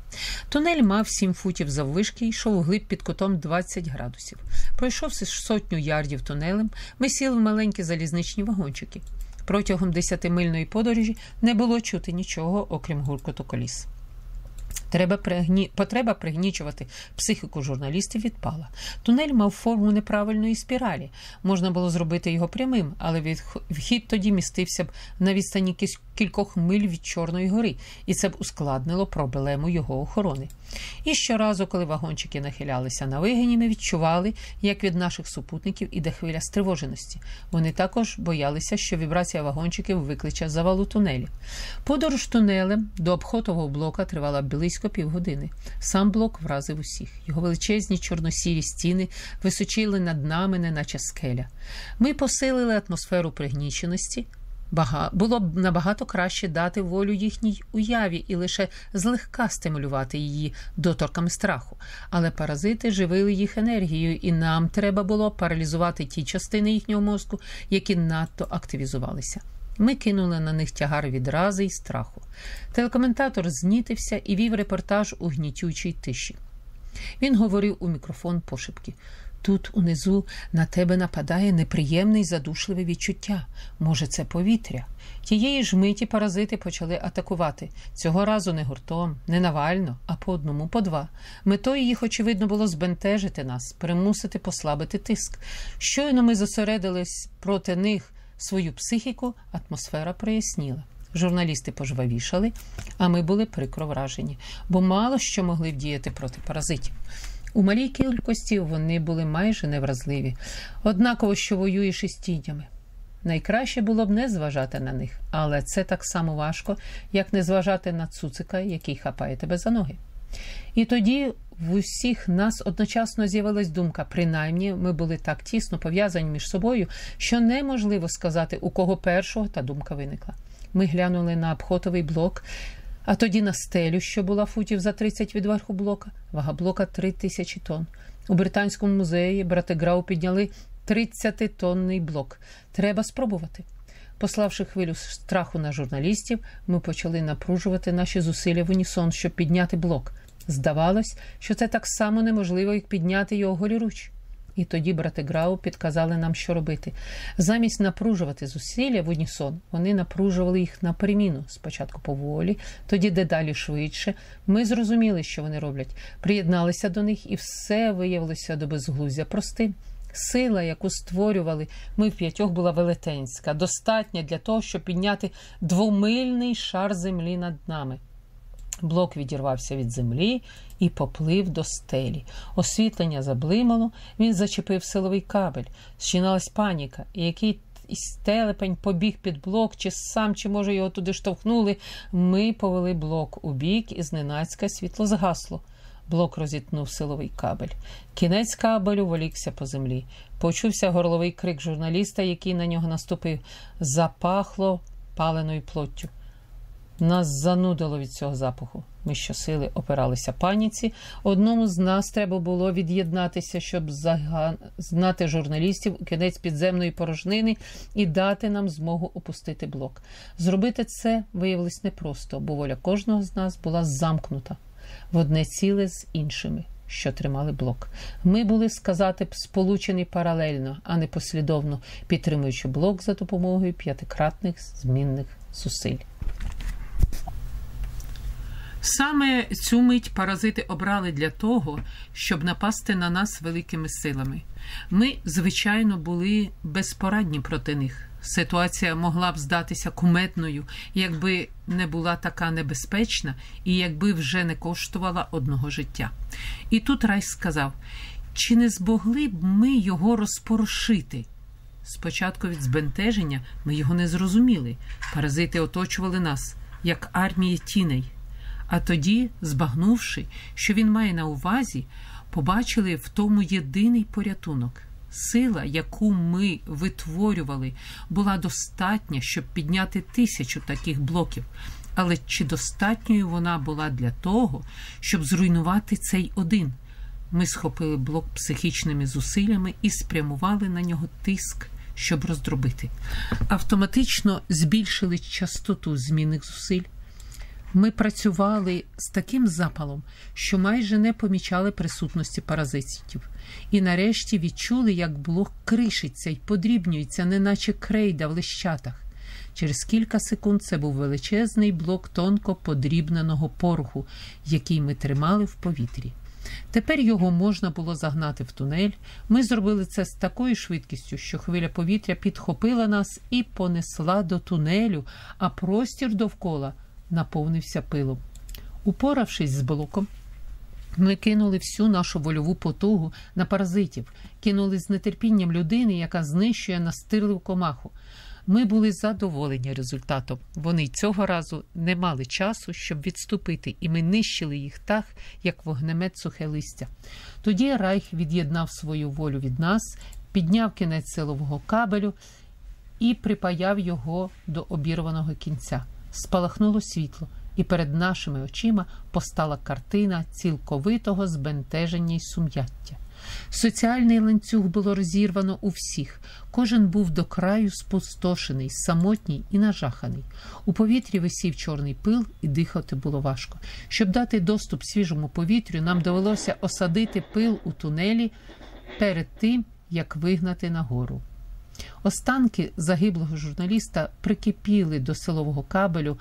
Тунель мав 7 футів заввишки і йшов глиб під кутом 20 градусів. Пройшовши сотню ярдів тунелем, ми сіли в маленькі залізничні вагончики. Протягом десятимильної подорожі не було чути нічого, окрім гуркоту коліс. Треба пригні... Потреба пригнічувати психіку журналістів відпала. Тунель мав форму неправильної спіралі. Можна було зробити його прямим, але від... вхід тоді містився б на відстані кількох миль від Чорної гори, і це б ускладнило проблему його охорони. І щоразу, коли вагончики нахилялися на вигині, ми відчували, як від наших супутників іде хвиля стривоженості. Вони також боялися, що вібрація вагончиків викличе завалу тунелі. Подорож тунелем до обхотового блока тривала близько півгодини. Сам блок вразив усіх. Його величезні чорносірі стіни височили над нами, неначе скеля. Ми посилили атмосферу пригніченості. Бага... Було б набагато краще дати волю їхній уяві і лише злегка стимулювати її доторками страху. Але паразити живили їх енергією, і нам треба було паралізувати ті частини їхнього мозку, які надто активізувалися. Ми кинули на них тягар відрази і страху. Телекоментатор знітився і вів репортаж у гнітючій тиші. Він говорив у мікрофон пошепки. Тут унизу на тебе нападає неприємне й задушливе відчуття. Може, це повітря. Тієї ж миті паразити почали атакувати. Цього разу не гуртом, не навально, а по одному, по два. Метою їх, очевидно, було збентежити нас, примусити послабити тиск. Щойно ми зосередились проти них свою психіку, атмосфера проясніла. Журналісти пожвавішали, а ми були прикро вражені, бо мало що могли вдіяти проти паразитів. У малій кількості вони були майже невразливі, однаково, що воюєш із тінями. Найкраще було б не зважати на них, але це так само важко, як не зважати на цуцика, який хапає тебе за ноги. І тоді в усіх нас одночасно з'явилась думка, принаймні ми були так тісно пов'язані між собою, що неможливо сказати, у кого першого та думка виникла. Ми глянули на обхотовий блок, а тоді на стелю, що була футів за 30 від верху блока, вага блока 3 тисячі тонн. У Британському музеї брати Грау підняли 30-тонний блок. Треба спробувати. Пославши хвилю страху на журналістів, ми почали напружувати наші зусилля в унісон, щоб підняти блок. Здавалось, що це так само неможливо, як підняти його голіруч. І тоді брати Грау підказали нам, що робити. Замість напружувати зусилля в унісон, вони напружували їх на переміну. Спочатку поволі, тоді дедалі швидше. Ми зрозуміли, що вони роблять, приєдналися до них, і все виявилося до безглуздя простим. Сила, яку створювали ми в п'ятьох, була велетенська, достатня для того, щоб підняти двомильний шар землі над нами. Блок відірвався від землі і поплив до стелі. Освітлення заблимало, він зачепив силовий кабель. Зчиналась паніка, і який телепень побіг під блок, чи сам, чи, може, його туди штовхнули. Ми повели блок у бік, і зненацька світло згасло. Блок розітнув силовий кабель. Кінець кабелю волікся по землі. Почувся горловий крик журналіста, який на нього наступив. Запахло паленою плоттю. Нас занудило від цього запаху. Ми щосили опиралися паніці. Одному з нас треба було від'єднатися, щоб знати журналістів у кінець підземної порожнини і дати нам змогу опустити блок. Зробити це виявилось непросто, бо воля кожного з нас була замкнута в одне ціле з іншими, що тримали блок. Ми були, сказати б, сполучені паралельно, а не послідовно, підтримуючи блок за допомогою п'ятикратних змінних зусиль. Саме цю мить паразити обрали для того, щоб напасти на нас великими силами. Ми, звичайно, були безпорадні проти них. Ситуація могла б здатися куметною, якби не була така небезпечна і якби вже не коштувала одного життя. І тут Райс сказав: чи не змогли б ми його розпорошити? Спочатку від збентеження ми його не зрозуміли. Паразити оточували нас, як армія тіней. А тоді, збагнувши, що він має на увазі, побачили в тому єдиний порятунок. Сила, яку ми витворювали, була достатня, щоб підняти тисячу таких блоків. Але чи достатньою вона була для того, щоб зруйнувати цей один? Ми схопили блок психічними зусиллями і спрямували на нього тиск, щоб роздробити. Автоматично збільшили частоту змінних зусиль. Ми працювали з таким запалом, що майже не помічали присутності паразитів, і нарешті відчули, як блок кришиться і подрібнюється, неначе крейда в лищатах. Через кілька секунд це був величезний блок тонко подрібненого пороху, який ми тримали в повітрі. Тепер його можна було загнати в тунель. Ми зробили це з такою швидкістю, що хвиля повітря підхопила нас і понесла до тунелю, а простір довкола наповнився пилом. Упоравшись з блоком, ми кинули всю нашу вольову потугу на паразитів, кинули з нетерпінням людини, яка знищує настирливу комаху. Ми були задоволені результатом. Вони цього разу не мали часу, щоб відступити, і ми нищили їх так, як вогнемет сухе листя. Тоді Райх від'єднав свою волю від нас, підняв кінець силового кабелю і припаяв його до обірваного кінця спалахнуло світло, і перед нашими очима постала картина цілковитого збентеження й сум'яття. Соціальний ланцюг було розірвано у всіх. Кожен був до краю спустошений, самотній і нажаханий. У повітрі висів чорний пил, і дихати було важко. Щоб дати доступ свіжому повітрю, нам довелося осадити пил у тунелі перед тим, як вигнати нагору. Останки загиблого журналіста прикипіли до силового кабелю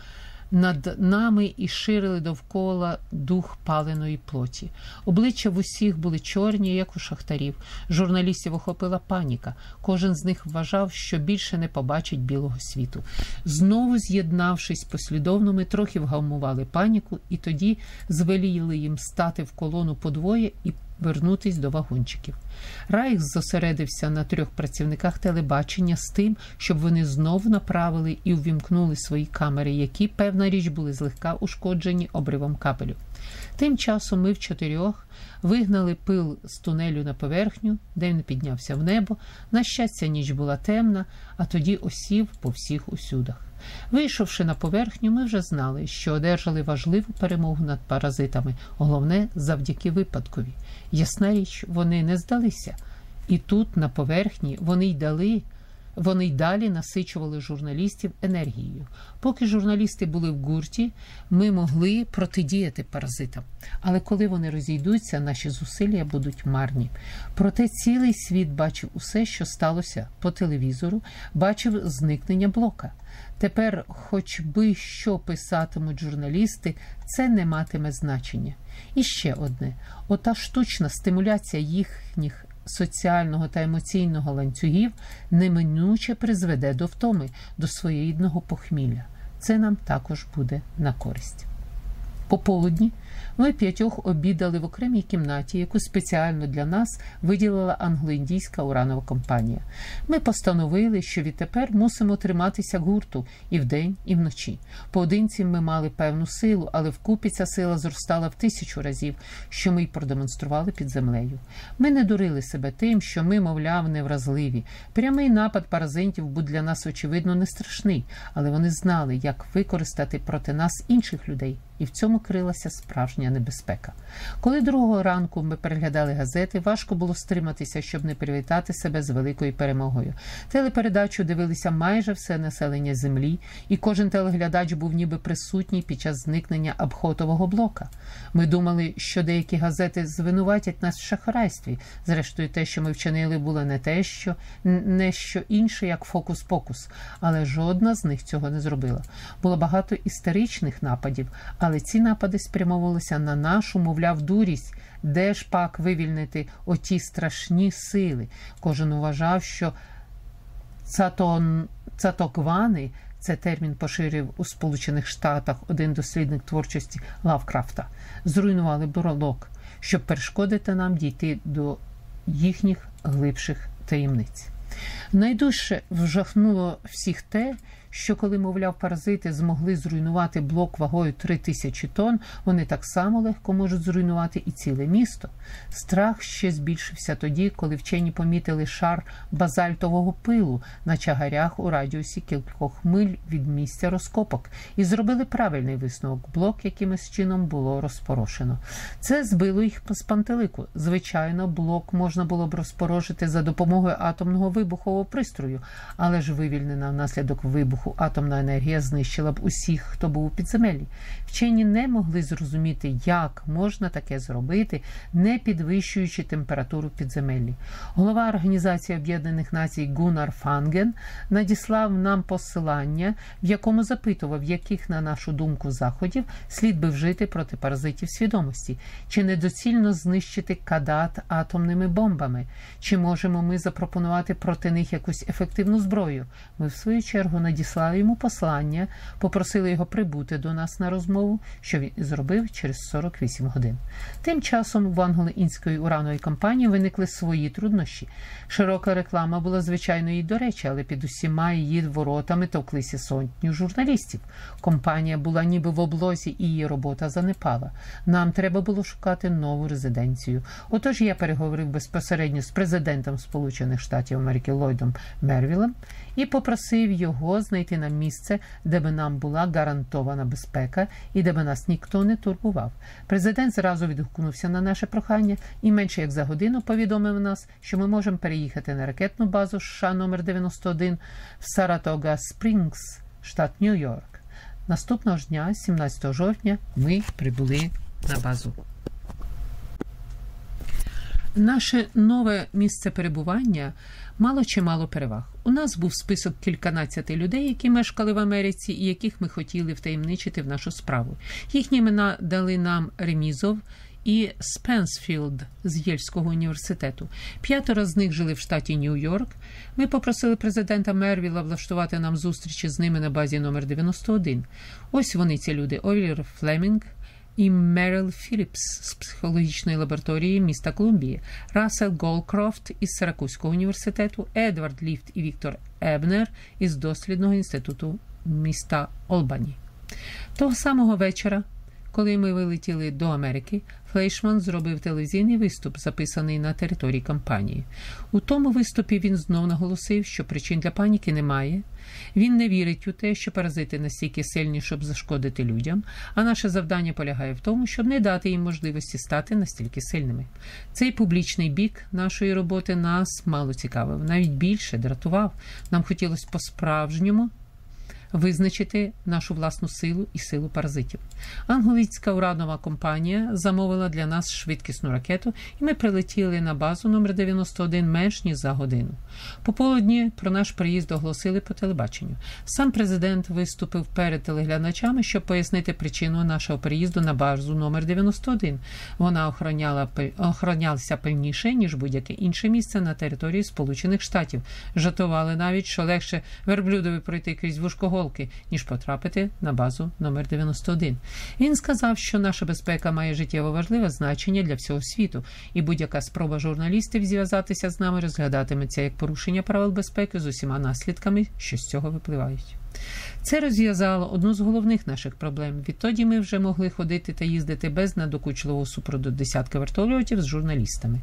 над нами і ширили довкола дух паленої плоті. Обличчя в усіх були чорні, як у шахтарів. Журналістів охопила паніка. Кожен з них вважав, що більше не побачить білого світу. Знову з'єднавшись послідовно, ми трохи вгамували паніку, і тоді звеліли їм стати в колону подвоє і вернутись до вагончиків. Райх зосередився на трьох працівниках телебачення з тим, щоб вони знов направили і увімкнули свої камери, які, певна річ, були злегка ушкоджені обривом капелю. Тим часом ми в чотирьох вигнали пил з тунелю на поверхню, де він піднявся в небо. На щастя, ніч була темна, а тоді осів по всіх усюдах. Вийшовши на поверхню, ми вже знали, що одержали важливу перемогу над паразитами, головне завдяки випадкові. Ясна річ, вони не здалися. І тут, на поверхні, вони й дали. Вони й далі насичували журналістів енергією. Поки журналісти були в гурті, ми могли протидіяти паразитам. Але коли вони розійдуться, наші зусилля будуть марні. Проте цілий світ бачив усе, що сталося по телевізору, бачив зникнення блока. Тепер, хоч би що писатимуть журналісти, це не матиме значення. І ще одне: ота штучна стимуляція їхніх соціального та емоційного ланцюгів неминуче призведе до втоми, до своєрідного похмілля. Це нам також буде на користь. Пополудні ми п'ятьох обідали в окремій кімнаті, яку спеціально для нас виділила англо-індійська уранова компанія. Ми постановили, що відтепер мусимо триматися гурту і вдень, і вночі. Поодинці ми мали певну силу, але вкупі ця сила зростала в тисячу разів, що ми й продемонстрували під землею. Ми не дурили себе тим, що ми, мовляв, невразливі. Прямий напад паразитів був для нас, очевидно, не страшний, але вони знали, як використати проти нас інших людей і в цьому крилася справжня небезпека. Коли другого ранку ми переглядали газети, важко було стриматися, щоб не привітати себе з великою перемогою. Телепередачу дивилися майже все населення землі, і кожен телеглядач був ніби присутній під час зникнення обхотового блока. Ми думали, що деякі газети звинуватять нас в шахрайстві. Зрештою, те, що ми вчинили, було не те, що не що інше, як фокус-покус, але жодна з них цього не зробила. Було багато істеричних нападів але ці напади спрямовувалися на нашу, мовляв, дурість, де ж пак вивільнити оті страшні сили. Кожен вважав, що цатон, цатоквани. Це термін поширив у Сполучених Штатах один дослідник творчості Лавкрафта. Зруйнували боролок, щоб перешкодити нам дійти до їхніх глибших таємниць. Найдужче вжахнуло всіх те, що коли, мовляв, паразити змогли зруйнувати блок вагою 3 тисячі тонн, вони так само легко можуть зруйнувати і ціле місто. Страх ще збільшився тоді, коли вчені помітили шар базальтового пилу на чагарях у радіусі кількох миль від місця розкопок і зробили правильний висновок. Блок якимось чином було розпорошено. Це збило їх з пантелику. Звичайно, блок можна було б розпорожити за допомогою атомного вибухового пристрою, але ж вивільнена внаслідок вибуху атомна енергія знищила б усіх, хто був у підземеллі. Вчені не могли зрозуміти, як можна таке зробити, не підвищуючи температуру підземеллі. Голова Організації Об'єднаних Націй Гунар Фанген надіслав нам посилання, в якому запитував, яких, на нашу думку, заходів слід би вжити проти паразитів свідомості, чи недоцільно знищити кадат атомними бомбами, чи можемо ми запропонувати проти них якусь ефективну зброю. Ми, в свою чергу, надіслали йому послання, попросили його прибути до нас на розмову, що він зробив через 48 годин. Тим часом в англо-інської уранової компанії виникли свої труднощі. Широка реклама була звичайно їй до речі, але під усіма її воротами товклися сотню журналістів. Компанія була ніби в облозі, і її робота занепала. Нам треба було шукати нову резиденцію. Отож я переговорив безпосередньо з президентом Сполучених Штатів Америки Ллойдом Мервілем і попросив його знайти нам місце, де би нам була гарантована безпека і де би нас ніхто не турбував. Президент зразу відгукнувся на наше прохання і менше як за годину повідомив нас, що ми можемо переїхати на ракетну базу США номер 91 в Саратога Спрінгс, штат Нью-Йорк. Наступного ж дня, 17 жовтня, ми прибули на базу. Наше нове місце перебування мало чимало переваг. У нас був список кільканадцяти людей, які мешкали в Америці, і яких ми хотіли втаємничити в нашу справу. Їхні імена дали нам Ремізов. І Спенсфілд з Єльського університету. П'ятеро з них жили в штаті Нью-Йорк. Ми попросили президента Мервіла влаштувати нам зустрічі з ними на базі номер 91 Ось вони, ці люди: Олір Флемінг, і Мерил Філіпс з психологічної лабораторії міста Колумбії, Рассел Голкрофт із Сиракузького університету, Едвард Ліфт і Віктор Ебнер із дослідного інституту міста Олбані. Того самого вечора, коли ми вилетіли до Америки, Флейшман зробив телевізійний виступ, записаний на території кампанії. У тому виступі він знов наголосив, що причин для паніки немає. Він не вірить у те, що паразити настільки сильні, щоб зашкодити людям, а наше завдання полягає в тому, щоб не дати їм можливості стати настільки сильними. Цей публічний бік нашої роботи нас мало цікавив, навіть більше дратував. Нам хотілося по-справжньому визначити нашу власну силу і силу паразитів. Англійська уранова компанія замовила для нас швидкісну ракету, і ми прилетіли на базу номер 91 менш ніж за годину. Пополудні про наш приїзд оголосили по телебаченню. Сам президент виступив перед телеглядачами, щоб пояснити причину нашого приїзду на базу номер 91. Вона охороняла охоронялася пильніше ніж будь-яке інше місце на території Сполучених Штатів. Жатували навіть, що легше верблюдові пройти крізь вушкоголки, ніж потрапити на базу номер 91. Він сказав, що наша безпека має життєво важливе значення для всього світу, і будь-яка спроба журналістів зв'язатися з нами розглядатиметься як порушення правил безпеки з усіма наслідками, що з цього випливають. Це розв'язало одну з головних наших проблем. Відтоді ми вже могли ходити та їздити без надокучливого супроду десятки вертольотів з журналістами.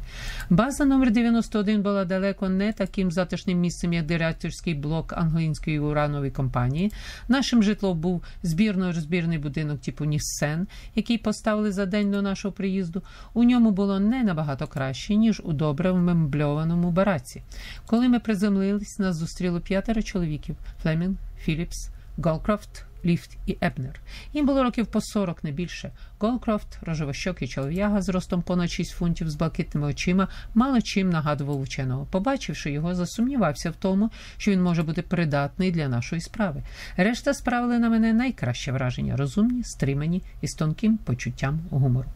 База номер 91 була далеко не таким затишним місцем, як директорський блок англійської уранової компанії. Нашим житлом був збірно-розбірний будинок типу Ніссен, який поставили за день до нашого приїзду. У ньому було не набагато краще, ніж у добре вмембльованому бараці. Коли ми приземлились, нас зустріло п'ятеро чоловіків: Флемінг, Філіпс, Голкрофт, Ліфт і Ебнер. Їм було років по 40, не більше. Голкрофт, рожевощокий чолов'яга з ростом понад 6 фунтів з блакитними очима, мало чим нагадував ученого. Побачивши його, засумнівався в тому, що він може бути придатний для нашої справи. Решта справили на мене найкраще враження розумні, стримані і з тонким почуттям гумору.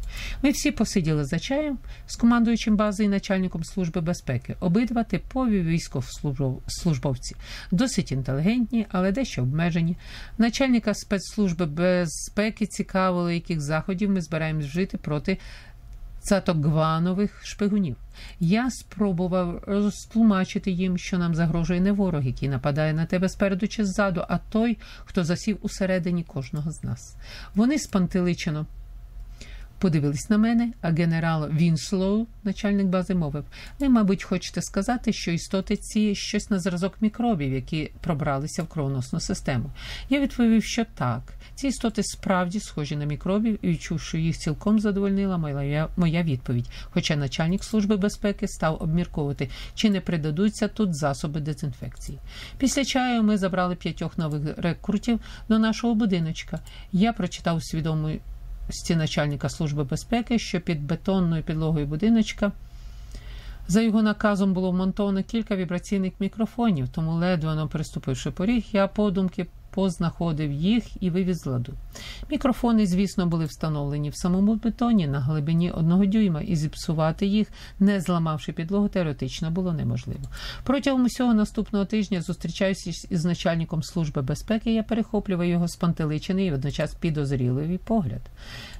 Ми всі посиділи за чаєм з командуючим бази і начальником служби безпеки, обидва типові військовослужбовці, досить інтелігентні, але дещо обмежені. Начальника спецслужби безпеки цікавило, яких заходів ми збираємось вжити проти цатогванових шпигунів. Я спробував розтлумачити їм, що нам загрожує не ворог, який нападає на тебе спереду чи ззаду, а той, хто засів усередині кожного з нас. Вони спантеличено подивились на мене, а генерал Вінслоу, начальник бази, мовив: Ви, мабуть, хочете сказати, що істоти ці щось на зразок мікробів, які пробралися в кровоносну систему. Я відповів, що так. Ці істоти справді схожі на мікробів і відчув, що їх цілком задовольнила моя, моя відповідь. Хоча начальник служби безпеки став обмірковувати, чи не придадуться тут засоби дезінфекції. Після чаю ми забрали п'ятьох нових рекрутів до нашого будиночка. Я прочитав свідомий начальника Служби безпеки, що під бетонною підлогою будиночка. За його наказом було вмонтовано кілька вібраційних мікрофонів, тому ледве приступивши поріг, я подумки познаходив їх і вивіз ладу. Мікрофони, звісно, були встановлені в самому бетоні на глибині одного дюйма, і зіпсувати їх, не зламавши підлогу, теоретично було неможливо. Протягом усього наступного тижня, зустрічаючись із начальником служби безпеки, я перехоплював його спантеличений і водночас підозріливий погляд.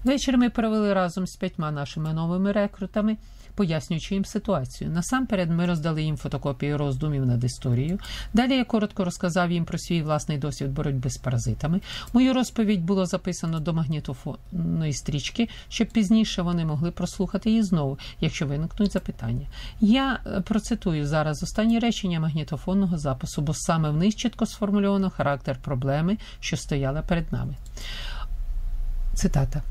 Вечір ми провели разом з п'ятьма нашими новими рекрутами пояснюючи їм ситуацію. Насамперед, ми роздали їм фотокопії роздумів над історією. Далі я коротко розказав їм про свій власний досвід боротьби з паразитами. Мою розповідь було записано до магнітофонної стрічки, щоб пізніше вони могли прослухати її знову, якщо виникнуть запитання. Я е, процитую зараз останні речення магнітофонного запису, бо саме в них чітко сформульовано характер проблеми, що стояла перед нами. Цитата.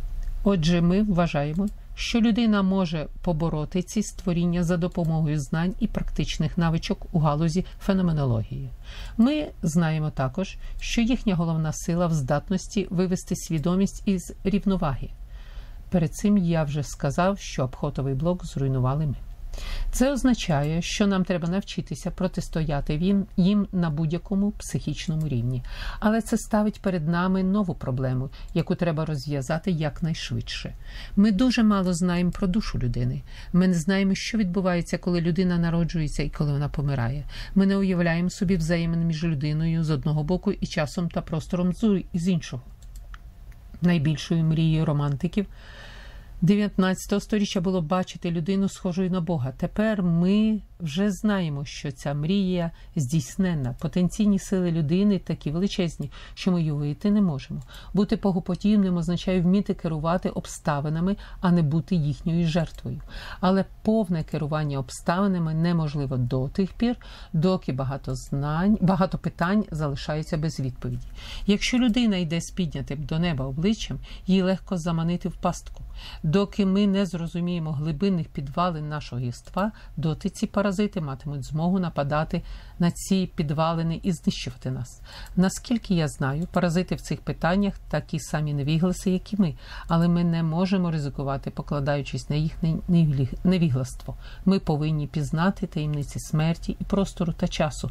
Отже, ми вважаємо що людина може побороти ці створіння за допомогою знань і практичних навичок у галузі феноменології. Ми знаємо також, що їхня головна сила в здатності вивести свідомість із рівноваги. Перед цим я вже сказав, що обхотовий блок зруйнували ми. Це означає, що нам треба навчитися протистояти їм на будь-якому психічному рівні. Але це ставить перед нами нову проблему, яку треба розв'язати якнайшвидше. Ми дуже мало знаємо про душу людини. Ми не знаємо, що відбувається, коли людина народжується і коли вона помирає. Ми не уявляємо собі взаємин між людиною з одного боку і часом та простором з іншого. Найбільшою мрією романтиків 19 століття було бачити людину схожою на Бога. Тепер ми вже знаємо, що ця мрія здійсненна. Потенційні сили людини такі величезні, що ми уявити не можемо. Бути богоподібним означає вміти керувати обставинами, а не бути їхньою жертвою. Але повне керування обставинами неможливо до тих пір, доки багато знань, багато питань залишаються без відповіді. Якщо людина йде з піднятим до неба обличчям, їй легко заманити в пастку. Доки ми не зрозуміємо глибинних підвалин нашого єства, доти ці паразити матимуть змогу нападати на ці підвалини і знищувати нас. Наскільки я знаю, паразити в цих питаннях такі самі невігласи, як і ми, але ми не можемо ризикувати, покладаючись на їхнє невігластво. Ми повинні пізнати таємниці смерті і простору та часу,